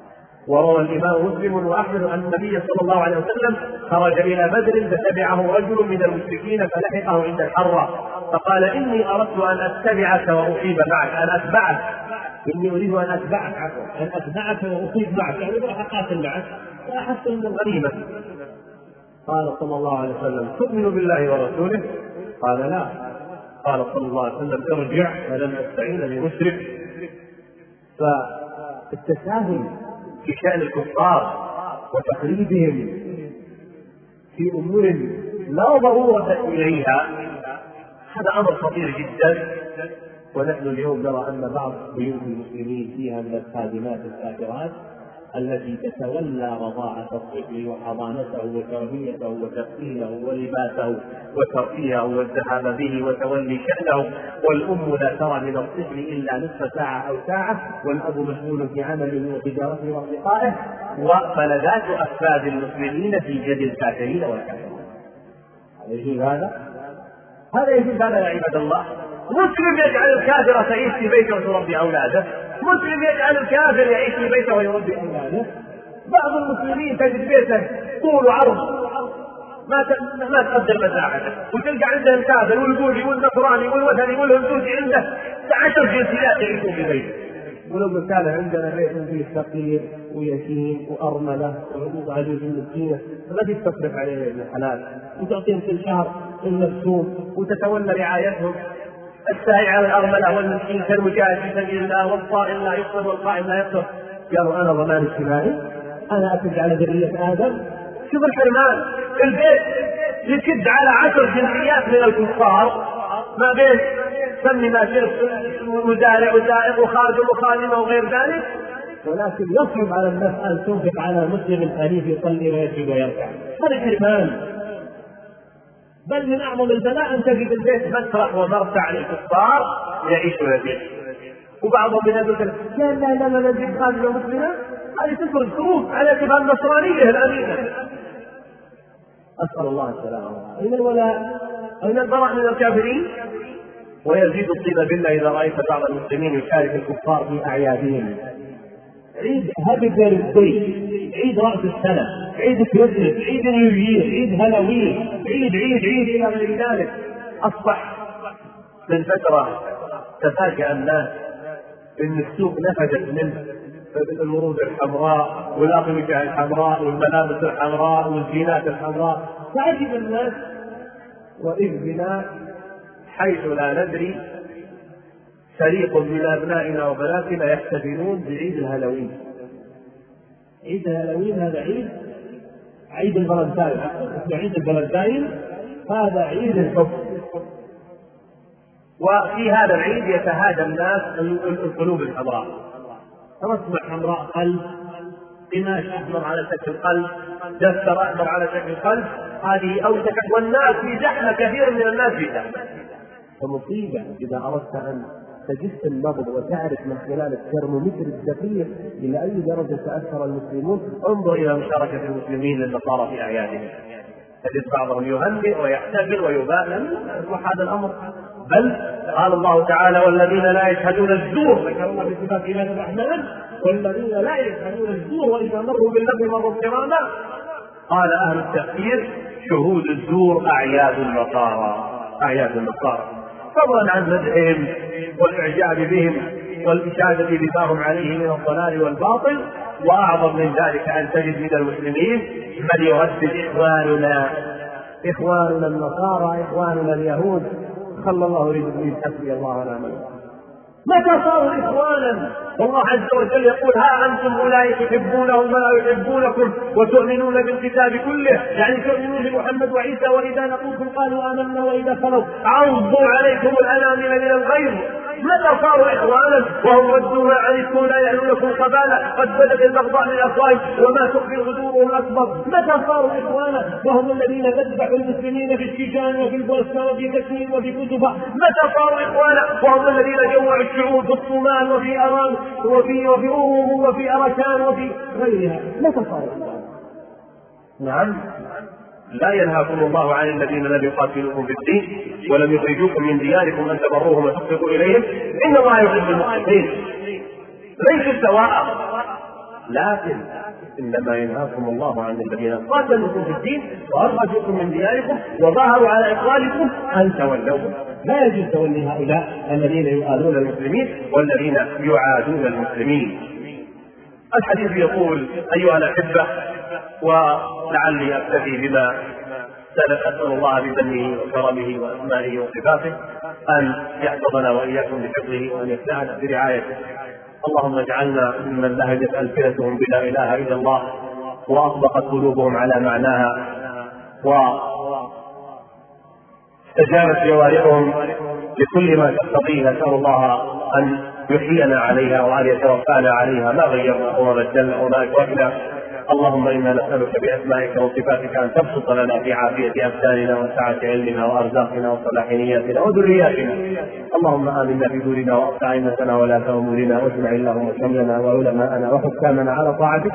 وروى الإمام مسلم وأحمد أن النبي صلى الله عليه وسلم خرج إلى بدر فتبعه رجل من المشركين فلحقه عند الحرة. فقال إني أردت أن أتبعك وأصيب معك أن أتبعك. إني أريد أن أتبعك عفوا أن أتبعك وأصيب معك. يعني أروح أقاتل معك واحس من الغنيمه قال صلى الله عليه وسلم تؤمن بالله ورسوله؟ قال لا. قال صلى الله عليه وسلم ارجع فلن أستعين بمشرك. فالتساهل في شأن الكفار وتقليدهم في أمور لا ضرورة إليها. هذا أمر خطير جدا. ونحن اليوم نرى أن بعض بيوت المسلمين فيها من الخادمات الكافرات التي تتولى رضاعة الطفل وحضانته وتربيته وتغسيله ولباسه وترفيهه والذهاب به وتولي شأنه والأم لا ترى من الطفل إلا نصف ساعة أو ساعة والأب مشغول في عمله وتجارته وأصدقائه وفلذات أفراد المسلمين في يد الكافرين والكافرين هذا يجوز هذا؟ هذا يجوز هذا يا عباد الله. مسلم يجعل الكافر تعيش في بيته وتربي أولاده. مسلم يجعل الكافر يعيش في بيته ويربي أولاده. بعض المسلمين تجد بيته طول وعرض. ما ما تقدر مساحته وتلقى عنده الكافر والبوذي والنصراني والوثني والهندوسي عنده عشر جنسيات يعيشون في بيته. ولو كان عندنا بيت فيه فقير ويتيم وأرملة وعجوز عجوز مسكينه ما تصرف عليه الحلال. وتعطيهم كل شهر المرسوم وتتولى رعايتهم. السائع على الارمله والمسكين كالمجاهد في سبيل الله والصائم لا يفطر والقائم لا يفطر قالوا أنا ضمان اجتماعي أنا اكد على ذرية آدم. شوف الحرمان البيت يكد على عشر جنسيات من الكفار ما بين سمي ما شئت مزارع وزائر وخادم وخادمه وغير ذلك. ولكن يصعب على الناس أن تنفق على مسلم حنيف يصلي ويسجد ويركع. هذا حرمان بل من أعظم البلاء أن تجد البيت مسرح ومرتع للكفار يعيشون فيه وبعضهم من يقول لا لا لا لا نجيب خالد مسلما هذه تفرض شروط على اعتبار النصرانية الأمينة. أسأل الله السلامة اين الولاء؟ أين البراء من الكافرين؟ ويزيد الطيب بالله إذا رأيت بعض المسلمين يشارك الكفار في أعيادهم. عيد هابي بيرثدي عيد رأس السنة عيد كريسمس عيد نيو عيد هالوين عيد عيد عيد إلى غير ذلك. أصبح من فترة تفاجأ الناس إن السوق نفدت منه الورود الحمراء والاقمشه الحمراء والملابس الحمراء والزينات الحمراء. فعجب الناس وإذ بنا حيث لا ندري فريق من أبنائنا وبناتنا يحتفلون بعيد الهالوين. عيد الهالوين هذا عيد عيد الفلنتاين عيد الفلنتاين هذا عيد الحب. وفي هذا العيد يتهادى الناس القلوب الحمراء. رسمة حمراء قلب قماش أحمر على شكل قلب دفتر أحمر على شكل قلب. هذه اوشكت والناس في زحمة كثير من الناس في زحمة. فمصيبة إذا أردت أن تجس النبض وتعرف من خلال الترمومتر الدقيق إلى أي درجة تأثر المسلمون. انظر إلى مشاركة المسلمين للنصارى في أعيادهم. تجد بعضهم يهنئ ويحتفل ويبالغ هذا الأمر. بل قال الله تعالى والذين لا يشهدون الزور ذكر الله في صفات عباد الرحمن. والذين لا يشهدون الزور وإذا مروا باللغو مروا كراما قال أهل التفسير شهود الزور أعياد النصارى. أعياد النصارى. فضلا عن مدحهم والإعجاب بهم والإشادة بما هم عليه من الضلال والباطل. وأعظم من ذلك أن تجد من المسلمين من يردد إخواننا إخواننا النصارى إخواننا اليهود. خلى الله لجبريل حسبي الله ونعم متى صاروا إخوانا؟ والله عز وجل يقول ها أنتم أولئك تحبونهم ولا يحبونكم وتؤمنون بالكتاب كله. يعني تؤمنون بمحمد وعيسى وإذا لقوكم قالوا آمنا وإذا خلوا عضوا عليكم الأنامل من الغيظ. متى صاروا إخوانا وهم ودوا ما عنتم لا يعلونكم خبالا قد بدت البغضاء من أفواههم وما تخفي صدورهم أكبر. متى صاروا إخوانا وهم الذين ذبحوا المسلمين في الشيشان وفي البوسنه وفي كشمير وفي كتبة؟ متى صاروا إخوانا وهم الذين جوعوا الشعوب في الصومال وفي أران وفي وفي اوروم وفي أركان وفي غيرها؟ متى صاروا نعم. لا ينهاكم الله عن الذين لم يقاتلوكم في الدين ولم يخرجوكم من دياركم أن تبروهم وتقسطوا إليهم. إن الله يحب المقسطين ليسوا سواء. لكن إنما ينهاكم الله عن الذين قاتلوكم في الدين وأخرجوكم من دياركم وظاهروا على اخوانكم أن تولوهم. لا يجوز تولي هؤلاء الذين يؤذون المسلمين والذين يعادون المسلمين. الحديث يقول أيها الأحبة ولعلي اكتفي بما سلف أسأل الله بمنه وكرمه واسمائه وصفاته أن يحفظنا وإياكم بحفظه وأن يفتحنا برعايته. اللهم اجعلنا ممن لهجت ألسنتهم بلا إله إلا الله واطبقت قلوبهم على معناها و استجابت جوارحهم لكل ما تقتضيه نسأل الله أن يحيينا عليها وأن يتوفانا عليها. ما غيرنا وما بدلنا وما اشركنا اللهم إنا نسألك بأسمائك وصفاتك أن تبسط لنا في عافية أبداننا وسعة علمنا وأرزاقنا وصلاح نياتنا وذرياتنا. اللهم آمنا في دورنا واقطع ائمتنا ولا أمورنا واجمع اللهم شملنا وعلماءنا وحكامنا على طاعتك.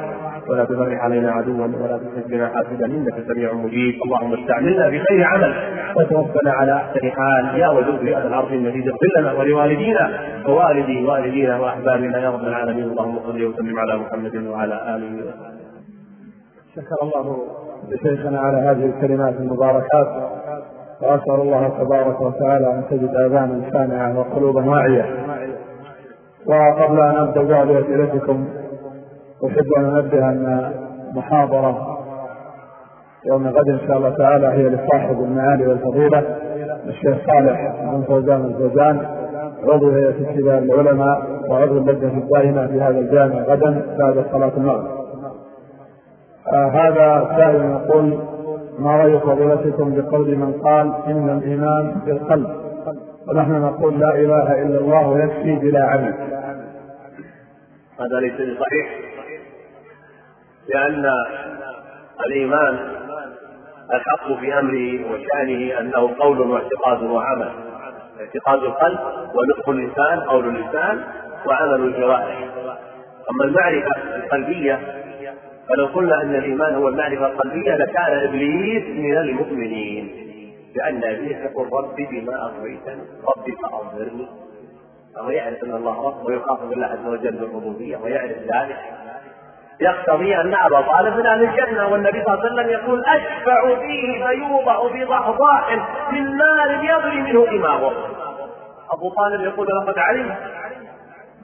ولا تفرح علينا عدوا ولا تشرك بنا حاسدا إنك سميع مجيب. اللهم استعملنا بخير عمل. وتوفنا على أحسن حال. يا ودود يا الأرض المجيد اغفر لنا ولوالدينا. ووالدي والدينا وأحبابنا يا رب العالمين. اللهم صل وسلم على محمد وعلى آله وصحبه. شكر الله لشيخنا على هذه الكلمات المباركات وأسأل الله تبارك وتعالى أن تجد آذانا سامعه وقلوبا واعيه وقبل أن أبدأ باسئلتكم أحب أن أنبه أن محاضرة يوم غد إن شاء الله تعالى هي لصاحب المعالي والفضيلة الشيخ صالح بن فوزان الفوزان عضو هيئه اتباع العلماء وعضو اللجنه الدائمة في هذا الجامع غدا بعد صلاة المغرب آه هذا سائل يقول ما رأي فضيلتكم بقول من قال إن الإيمان بالقلب ونحن نقول لا إله إلا الله يكفي بلا عمل. هذا ليس بصحيح لأن الإيمان الحق في أمره وشأنه أنه قول واعتقاد وعمل. اعتقاد القلب ونطق اللسان قول اللسان وعمل الجوارح. أما المعرفة القلبية فلو قلنا أن الإيمان هو المعرفة القلبية لكان إبليس من المؤمنين. لأن إبليس يقول ربي بما أغويتني ربي فانظرني فهو يعرف أن الله رب ويخاف بالله عز وجل بالربوبية ويعرف ذلك. يقتضي أن أبا طالب من أهل الجنة والنبي صلى الله عليه وسلم يقول أشفع فيه فيوضع في ضحضاء من نار يضري منه دماغه أبو طالب يقول لقد علمت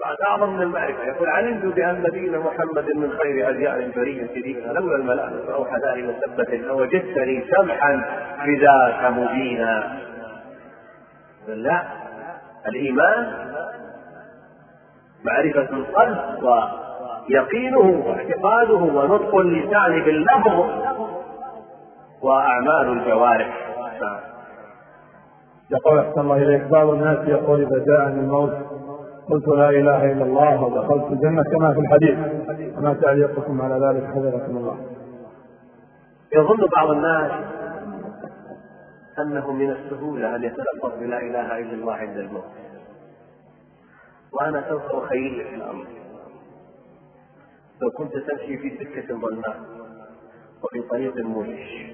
بعد أعظم من المعرفه يقول علمت بأن دين محمد من خير اديان البرية دينا لولا الملائكه أو حذاري مسبة لوجدتني سمحا بذاك مبينا. لا الإيمان معرفة القلب ويقينه واعتقاده ونطق اللسان باللفظ وأعمال الجوارح. يقول احسن الله إليك. بعض الناس يقول إذا جاءني الموت قلت لا إله إلا الله ودخلت الجنة كما في الحديث. وما تعليقكم على ذلك حفظكم الله. يظن بعض الناس أنه من السهولة أن يتلفظ بلا إله إلا الله عند الموت. وأنا سوف اخيل لك الأمر. لو كنت تمشي في سكة ظلماء وفي طريق موحش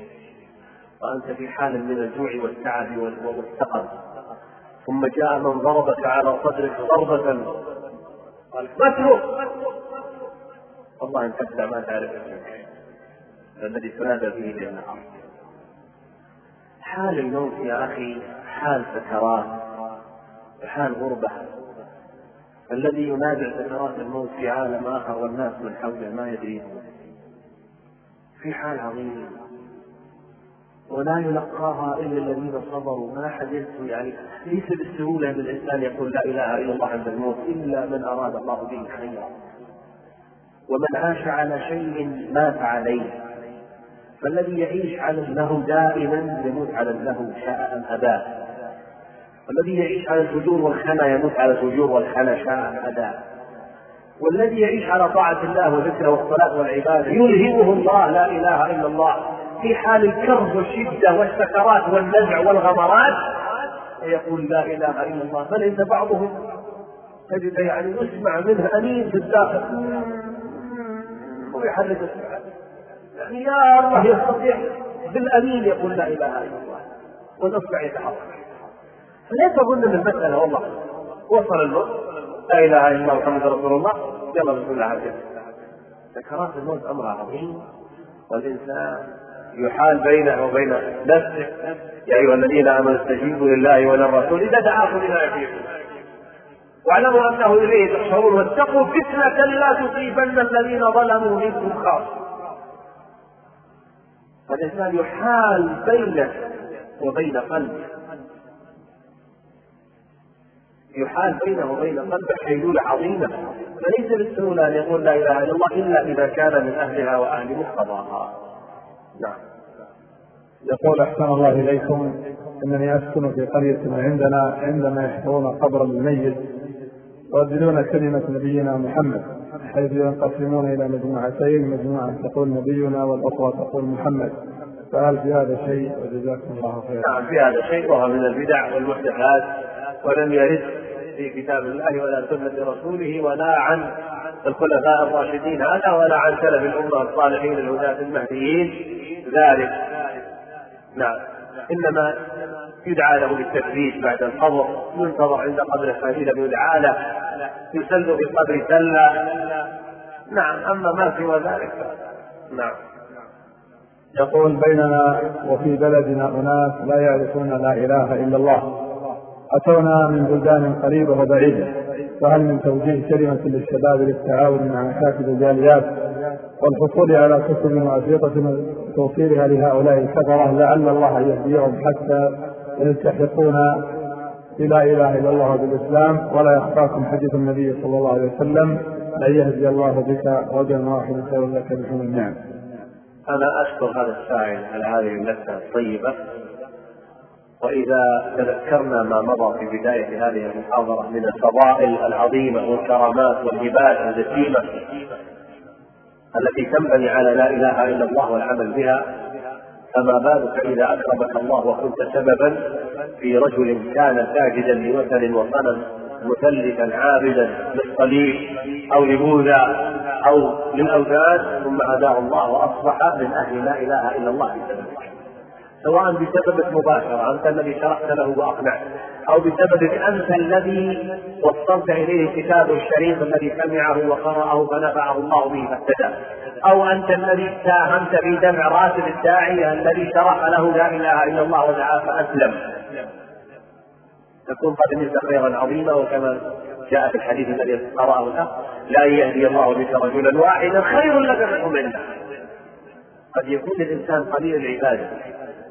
وأنت في حال من الجوع والتعب والسقم ثم جاء من ضربك على صدرك ضربة. قال اترك والله ان تبدا ما تعرف الذي تنادى إلى النهار حال الموت يا أخي حال سكرات وحال غربة. الذي ينازع سكرات الموت في عالم آخر والناس من حوله ما يدريون في حال عظيم. ولا يلقاها إلا الذين صبروا. ما ينسوا يعني؟ ليس بالسهولة أن الإنسان يقول لا إله إلا الله عند الموت إلا من أراد الله به خيرا. ومن عاش على شيء مات عليه. فالذي يعيش على له دائما يموت على له شاء أم اباه والذي يعيش على الفجور والخنا يموت على الفجور والخنا شاء أم اباه والذي يعيش على طاعة الله وذكره والصلاة والعبادة يلهمه الله لا إله إلا الله. في حال الكرب والشدة والسكرات والنزع والغمرات يقول لا إله إلا الله. فليس بعضهم تجد يعني يسمع منه أنين في الداخل. ويحرك السمع يعني يا الله يستطيع بالأمين يقول لا إله إلا الله. والأصبع يتحرك فلا تظن أن المسألة والله وصل الموت. لا إله إلا الله محمد رسول الله. يلا بسم الله عليه سكرات الموت أمر عظيم. والإنسان يحال بينه وبين نفسه. يا أيها الذين آمنوا استجيبوا لله وللرسول إذا دعاكم لما يحييكم واعلموا أنه إليه تحشرون واتقوا فتنة لا تصيبن الذين ظلموا منكم خاصة. فالانسان يحال بينه وبين قلبه. يحال بينه وبين قلبه حيلولة عظيمة. فليس بالسهولة أن يقول لا إله إلا الله إلا إذا كان من أهلها وأهل مقتضاها نعم. يقول أحسن الله إليكم إنني أسكن في قرية عندنا عندما يحفرون قبر الميت يرددون كلمة نبينا محمد حيث ينقسمون إلى مجموعتين مجموعة تقول نبينا والأخرى تقول محمد. فهل في هذا شيء؟ وجزاكم الله خيرا. نعم في هذا شيء وهو من البدع والمحدثات ولم يرد في كتاب الله ولا سنة رسوله ولا عن الخلفاء الراشدين هذا ولا عن سلف الأمة الصالحين الهداة المهديين. ذلك. نعم. إنما يدعى له بالتثبيت بعد القبر. ينتظر عند قبر قليلا يدعى له. يسل في القبر سلا. نعم. أما ما سوى ذلك. نعم. يقول بيننا وفي بلدنا أناس لا يعرفون لا إله إلا الله. أتونا من بلدان قريبة وبعيدة فهل من توجيه كلمة للشباب للتعاون مع مكاتب الجاليات والحصول على كتب وأشرطة توصيلها لهؤلاء الكفرة لعل الله يهديهم حتى يلتحقون بلا إله إلا الله بالإسلام ولا يخفاكم حديث النبي صلى الله عليه وسلم أن يهدي الله بك رجلا واحدا خير لك من النعم. أنا أشكر هذا السائل على هذه النكتة الطيبة وإذا تذكرنا ما مضى في بداية هذه المحاضرة من الفضائل العظيمة والكرامات والهبات الجسيمة التي تنبني على لا إله إلا الله والعمل بها فما بالك إذا أكرمك الله وكنت سببا في رجل كان ساجدا لوثن وصنم مثلثا عابدا للصليب أو لبوذا أو للأوثان ثم هداه الله وأصبح من أهل لا إله إلا الله. بسبب سواء بسبب مباشرة أنت الذي شرحت له وأقنعت أو بسبب أنت الذي وصلت إليه الكتاب الشريف الذي سمعه وقرأه فنفعه الله به فاهتدى أو أنت الذي ساهمت في دمع راتب الداعية الذي شرح له لا إله إلا الله ودعاه فأسلم. تكون قد نلت خيرا عظيما وكما جاء في الحديث الذي قرأه الأخ لا يهدي الله بك رجلا واحدا خير لك من الله قد يكون الإنسان قليل العبادة.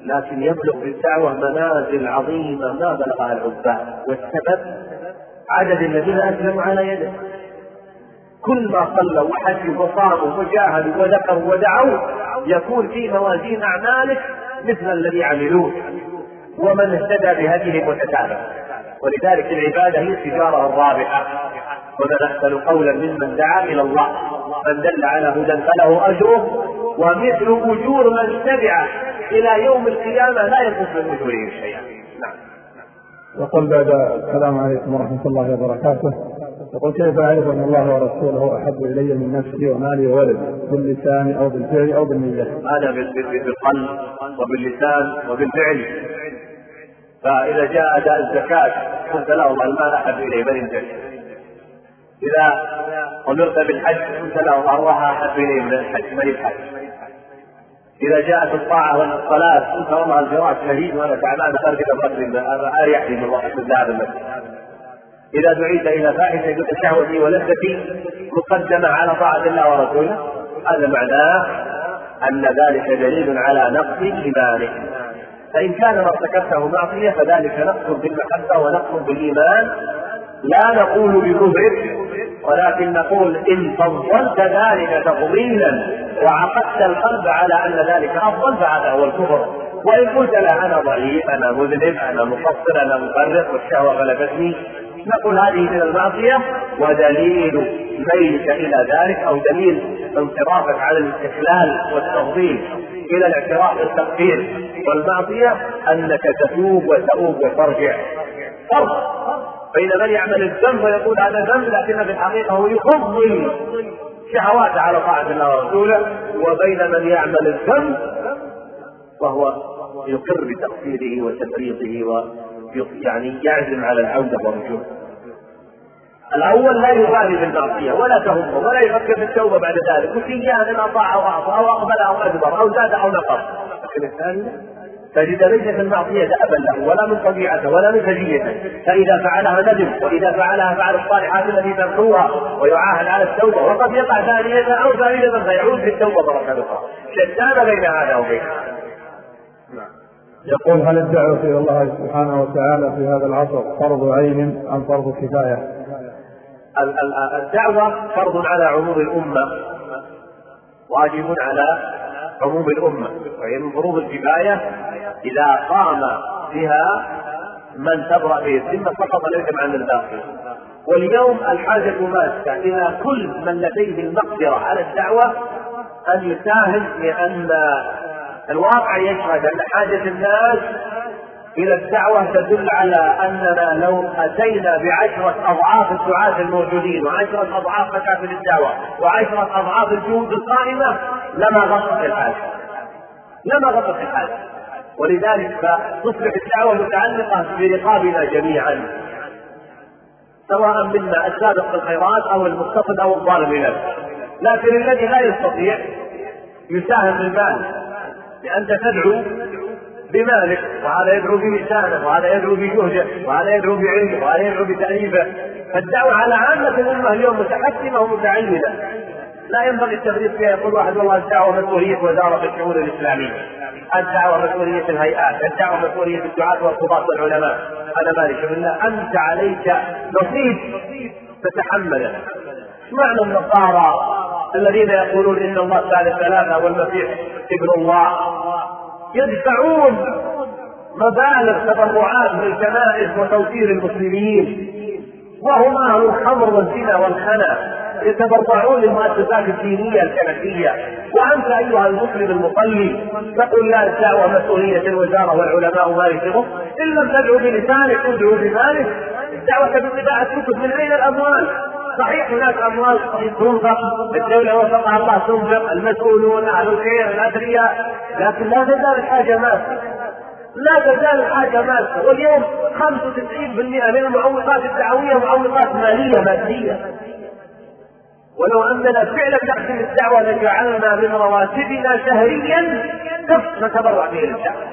لكن يبلغ بالدعوة منازل عظيمة ما بلغها العباد والسبب عدد الذين أسلموا على يده. كل ما صلوا وحجوا وصاموا وجاهدوا وذكروا ودعوا يكون في موازين أعمالك مثل الذي عملوه ومن اهتدى بهديهم وتتابع ولذلك العبادة هي التجارة الرابحة. ومن أحسن قولا ممن دعا إلى الله من دل على هدى فله أجره ومثل أجور من تبعه إلى يوم القيامة لا ينقص من أجورهم شيئا. نعم. يقول بعد السلام عليكم ورحمة الله وبركاته. يقول كيف أعرف أن الله ورسوله أحب إلي من نفسي ومالي وولدي؟ باللسان أو بالفعل أو بالنية. هذا بالقلب وباللسان وبالفعل. فإذا جاء أداء الزكاة قلت لهم المال أحب إلي من الجنة إذا أمرت بالحج قلت لهم الله أحب إلي من الحج من الحج إذا جاءت الطاعة والصلاة قلت والله الفراش شهيد وأنا تعبان أرقد الرجل أريح لي من الذهاب المسجد إذا دعيت إلى فاحشة قلت شهوتي ولذتي مقدمة على طاعة الله ورسوله. هذا معناه أن ذلك دليل على نقص إيمانك فإن كان ما ارتكبته معصية فذلك نقص بالمحبة ونقص بالإيمان. لا نقول بكفر ولكن نقول إن فضلت ذلك تفضيلا وعقدت القلب على أن ذلك أفضل فهذا هو الكفر. وإن قلت لا أنا ضعيف أنا مذنب أنا مقصر أنا مفرط والشهوة غلبتني. نقول هذه من المعصية ودليل ميلك إلى ذلك أو دليل انصرافك على الاستقلال والتفضيل إلى الاعتراف بالتقصير والمعصية أنك تتوب وتؤوب وترجع. فرق. بين من يعمل الذنب ويقول هذا ذنب لكن في الحقيقة هو يفضل شهواته على طاعة الله ورسوله. وبين من يعمل الذنب وهو يقر بتقصيره وتفريطه و يعني يعزم على العودة والرجوع. الأول لا يبالي بالمعصية ولا تهمه ولا يفكر في التوبة بعد ذلك. وفي أن أطاع أو أعطى أو أقبل أو أدبر أو زاد أو نقص. لكن الثاني تجد ليس في المعصية دأبا له ولا من طبيعته ولا من سجيته. فإذا فعلها ندم وإذا فعلها فعل الصالحات التي ترجوها ويعاهد على التوبة وقد يقع ثانية أو ثالثة فيعود في التوبة مرة أخرى. شتان بين هذا وبين هذا. يقول هل الدعوة إلى الله سبحانه وتعالى في هذا العصر فرض عين أم فرض كفاية؟ الدعوة فرض على عموم الأمة واجب على عموم الأمة. وهي من فروض الكفاية إذا قام بها من تبرأ به الذمة فقط ليس عن الباقي. واليوم الحاجة ماسة إلى كل من لديه المقدرة على الدعوة أن يساهم لأن الواقع يشهد أن حاجة الناس إلى الدعوة تدل على أننا لو أتينا بعشرة أضعاف الدعاة الموجودين وعشرة أضعاف مكاتب الدعوة وعشرة أضعاف الجهود القائمة لما غطت الحاجة. لما غطت الحاجة. ولذلك فتصبح الدعوة متعلقة برقابنا جميعا سواء منا السابق في الخيرات أو المقتصد أو الظالم لنفسه لكن الذي لا يستطيع يساهم بالمال لأنت تدعو بمالك وهذا يدعو بلسانه وهذا يدعو بجهده وهذا يدعو بعلمه وهذا يدعو بتأليفه. فالدعوة على عامة الأمة اليوم متحكمة ومتعينة. لا ينبغي التفريط فيها. يقول واحد والله الدعوة مسؤولية وزارة الشؤون الإسلامية. الدعوة مسؤولية الهيئات الدعوة مسؤولية الدعاة والقضاة والعلماء. هذا مالك بالله أنت عليك نصيب. تتحمله. معنى النصارى الذين يقولون إن الله ثالث ثلاثة والمسيح ابن الله؟ يدفعون مبالغ تبرعات للكنائس وتوفير المسلمين. وهم أهل الخمر والزنا والخنا. يتبرعون للمؤسسات الدينية الكنسيه وأنت أيها المسلم المصلي تقول لا الدعوه مسؤوليه الوزارة والعلماء ما يشركون إن لم تدعو بلسانك تدعو بمالك. الدعوه بطباعه كتب من أين الأموال؟ صحيح هناك أموال تنفق الدولة وفقها الله تنفق المسؤولون أهل الخير الاثرياء لكن لا تزال الحاجة ماسه لا تزال الحاجة ماسه واليوم 95% من المعوقات الدعوية معوقات مالية مادية. ولو اننا فعلا نخدم الدعوه لجعلنا من رواتبنا شهريا قسط نتبرع به للدعوة.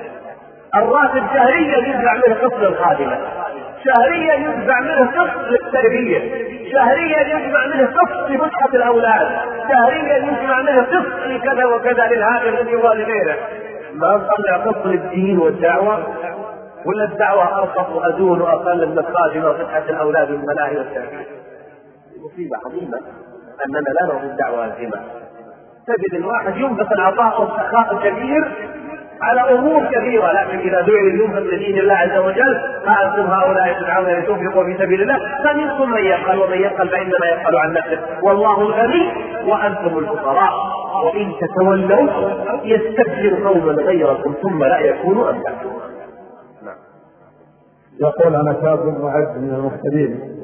الراتب شهريا يدفع منه قسط للخادمه شهريا يدفع منه قسط للتربيه شهريا يجمع منه قسط لمتعه الأولاد. شهريا يجمع منه قسط لكذا وكذا للهاجر الذي غيره ما نطلع قسط للدين والدعوة؟ ولا الدعوة ارخص وادون وأقل من الخادمه وفتحة الأولاد والملاهي والتربية. مصيبة عظيمة. أننا لا نرى الدعوة الهمه تجد الواحد ينفق العطاء والسخاء الكبير على أمور كثيرة لكن إذا دعي ينفق لدين الله عز وجل فأنتم هؤلاء تدعون لتنفقوا في سبيل الله. فمنكم من يبخل ومن يبخل فإنما يبخل عن نفسه. والله الغني وأنتم الفقراء. وإن تتولوا يستبدل قوما غيركم ثم لا يكونوا أمثالكم. يقول أنا شاب معد من المحتدين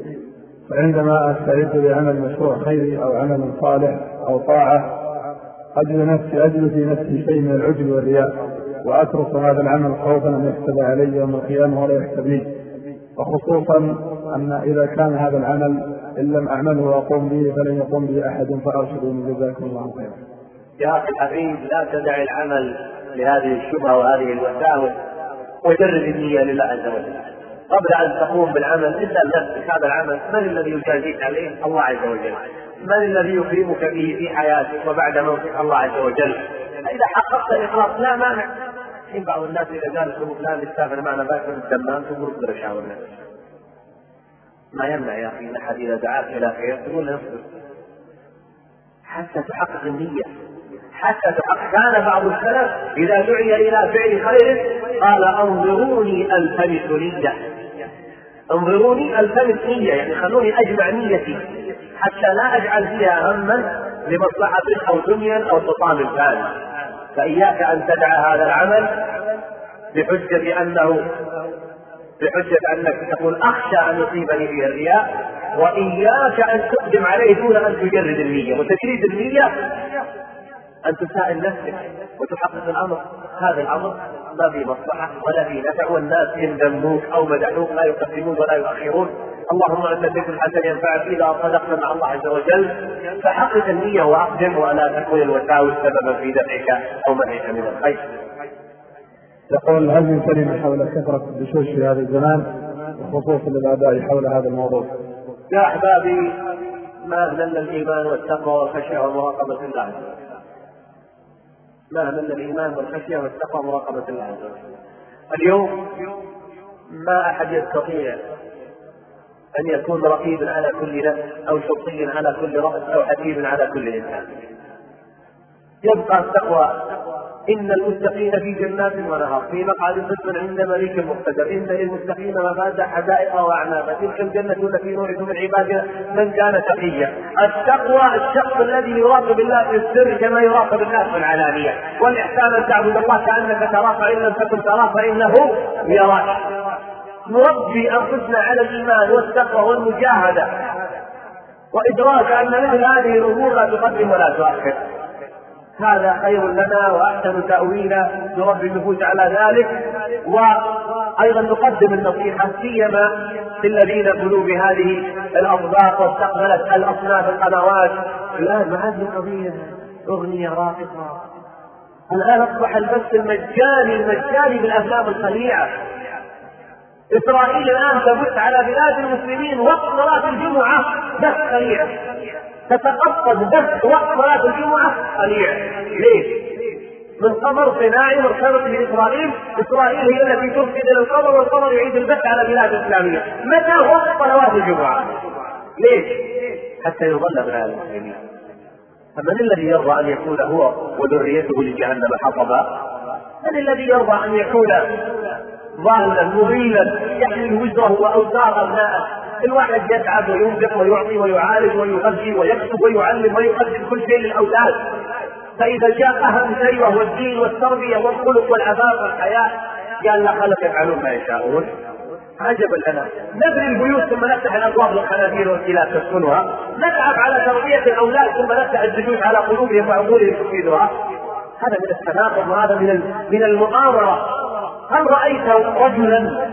فعندما استعد لعمل مشروع خيري أو عمل صالح أو طاعة أجد نفسي أجد في نفسي شيء من العجب والرياء وأترك هذا العمل خوفا أن يحسب علي يوم القيامة ولا يحسب لي وخصوصا أن إذا كان هذا العمل إن لم أعمله وأقوم به فلن يقوم به أحد فأرشدوني جزاكم الله خيرا. يا أخي الحبيب لا تدع العمل لهذه الشبهة وهذه الوساوس وجرد النية لله عز وجل. قبل أن تقوم بالعمل اسال نفسك هذا العمل من الذي يجازيك عليه؟ الله عز وجل. من الذي يكرمك به في حياتك وبعد موتك الله عز وجل. فإذا حققت الإخلاص لا مانع الحين بعض الناس إذا قال لكم فلان يسافر معنا باكر الدمام تقول اصبر شاور ما يمنع يا أخي إن أحد إذا دعاك إلى خير تقول له اصبر حتى تحقق النية حتى كان بعض السلف إذا دعي إلى فعل خير قال أنظروني ألتمس نية. انظروني ألتمس نية يعني خلوني أجمع نيتي حتى لا أجعل فيها هما لمصلحة أو دنيا أو سلطان ثاني. فإياك أن تدع هذا العمل بحجة أنه بحجة أنك تقول أخشى أن يصيبني به الرياء وإياك أن تقدم عليه دون أن تجرد النية. وتجريد النية أن تسائل نفسك وتحقق الأمر. هذا الأمر ما في مصلحة ولا في نفع والناس إن ذموك أو مدحوك لا يقدمون ولا يؤخرون. اللهم أنت ذكر حتى ينفعك إذا صدقت مع الله عز وجل. فحقق النية وأقدم ولا تكون الوساوس سببا في دفعك أو منعك من الخير. يقول هل من كلمة حول كثرة الدشوش في هذا الزمان؟ وخصوصا للآباء حول هذا الموضوع؟ يا أحبابي ما أهملنا الإيمان والتقوى والخشية ومراقبة الله. ما أهملنا الإيمان والخشية والتقوى ومراقبة الله عز وجل. اليوم ما أحد يستطيع أن يكون رقيبا على كل نفس أو شرطيا على كل رأس أو حكيم على كل إنسان. يبقى التقوى. إن المتقين في جنات ونهر. في مقعد صدق عند مليك مقتدر إن للمتقين مفازا حدائق وأعنابا تلك الجنة التي نورث من عبادنا من كان تقيا. التقوى الشخص الذي يراقب الله في السر كما يراقب الناس في العلانية. والإحسان أن تعبد الله كأنك تراه فإن لم تكن تراه فإنه يراك نربي أنفسنا على الإيمان والتقوى والمجاهدة. وإدراك أن مثل هذه الأمور لا تقدم ولا تؤخر. هذا خير لنا وأحسن تأويلا. نربي النفوس على ذلك. وأيضا نقدم النصيحة سيما للذين قلوا بهذه الاطباق واستقبلت الأصناف القنوات. الآن ما هذه قضيه أغنية راقصه الآن أصبح البث المجاني المجاني بالأفلام الخليعة. إسرائيل الآن تبث على بلاد المسلمين وقت صلاة الجمعة بث خليع تتقصد بس وقت صلاة الجمعة قليل ليش؟ من قمر صناعي مرتبط بإسرائيل، إسرائيل هي التي تفسد القمر والقمر يعيد البث على بلاد الإسلامية، متى وقت صلوات الجمعة؟ ليش؟ حتى يضل ابناء المسلمين. فمن الذي يرضى أن يكون هو وذريته لجهنم حطبا؟ من الذي يرضى أن يكون ضالا مضيلا يحمل وزره وأوزار أبنائه الواحد يتعب وينفق ويعطي ويعالج ويغذي ويكتب ويعلم ويقدم كل شيء للأولاد. فإذا جاء أهم شيء وهو الدين والتربية والخلق والعفاف والحياة قال لا خلق يفعلون ما يشاءون. عجبا لنا نبني البيوت ثم نفتح الأبواب للخنازير والكلاب تسكنها. نتعب على تربية الأولاد ثم نفتح الزجوج على قلوبهم وعقولهم تفيدها هذا من التناقض وهذا من من المؤامرة. هل رأيت رجلا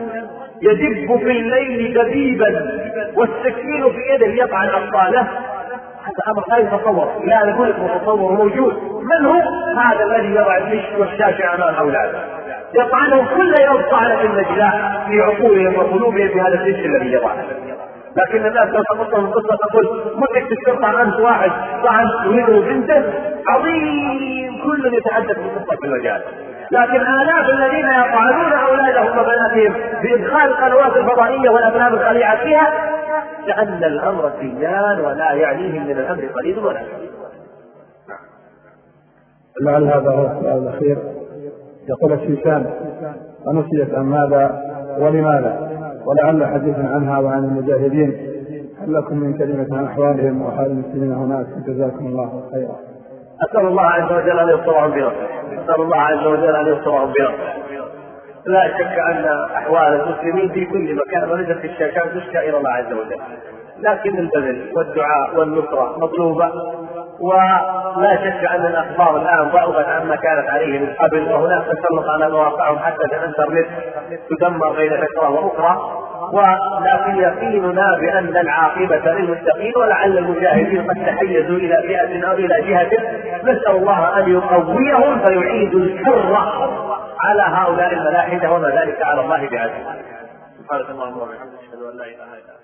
يدب في الليل دبيبا والسكين في يده يطعن أطفاله. هذا أمر لا يتصور. لا نقول متصور موجود. من هو؟ هذا الذي يضع المش والشاشة أمام أولاده. يطعنهم كل يوم طعنه النجلاء في عقولهم وقلوبهم بهذا الجيش الذي يضعه. لكن الناس لو تقصهم قصة تقول مدرك تستطع أنت واحد طعن يريده بنته عظيم. كل يتحدث بقصه المجال لكن آلاف الذين يطعنون أولادهم وبناتهم بإدخال القنوات الفضائية والأفلام الخليعة فيها لأن الأمر سيان ولا يعنيهم من الأمر قليل ولا كثير. لعل هذا هو السؤال الأخير. يقول الشيشان ونسيت عن ماذا؟ ولماذا؟ ولعل حديثا عنها وعن المجاهدين. هل لكم من كلمة عن أحوالهم وحال المسلمين هناك؟ جزاكم الله خيرا. أسأل الله عز وجل أن يسترهم بنصره أسأل الله عز وجل أن يسترهم بنصره لا شك أن أحوال المسلمين في كل مكان ونزلت الشاشات تشكى إلى الله عز وجل. لكن البذل والدعاء والنصرة مطلوبة. ولا شك أن الأخبار الآن ضعفت عما كانت عليه من قبل وهناك تسلط على مواقعهم حتى في الإنترنت تدمر بين فترة وأخرى ولكن يقيننا بأن العاقبة للمتقين ولعل المجاهدين قد تحيزوا إلى فئة أو إلى جهة نسأل الله أن يقويهم فيعيد الكره على هؤلاء الملاحدة وما ذلك على الله بعزيز. سبحانك اللهم وبحمدك أشهد أن لا إله إلا أنت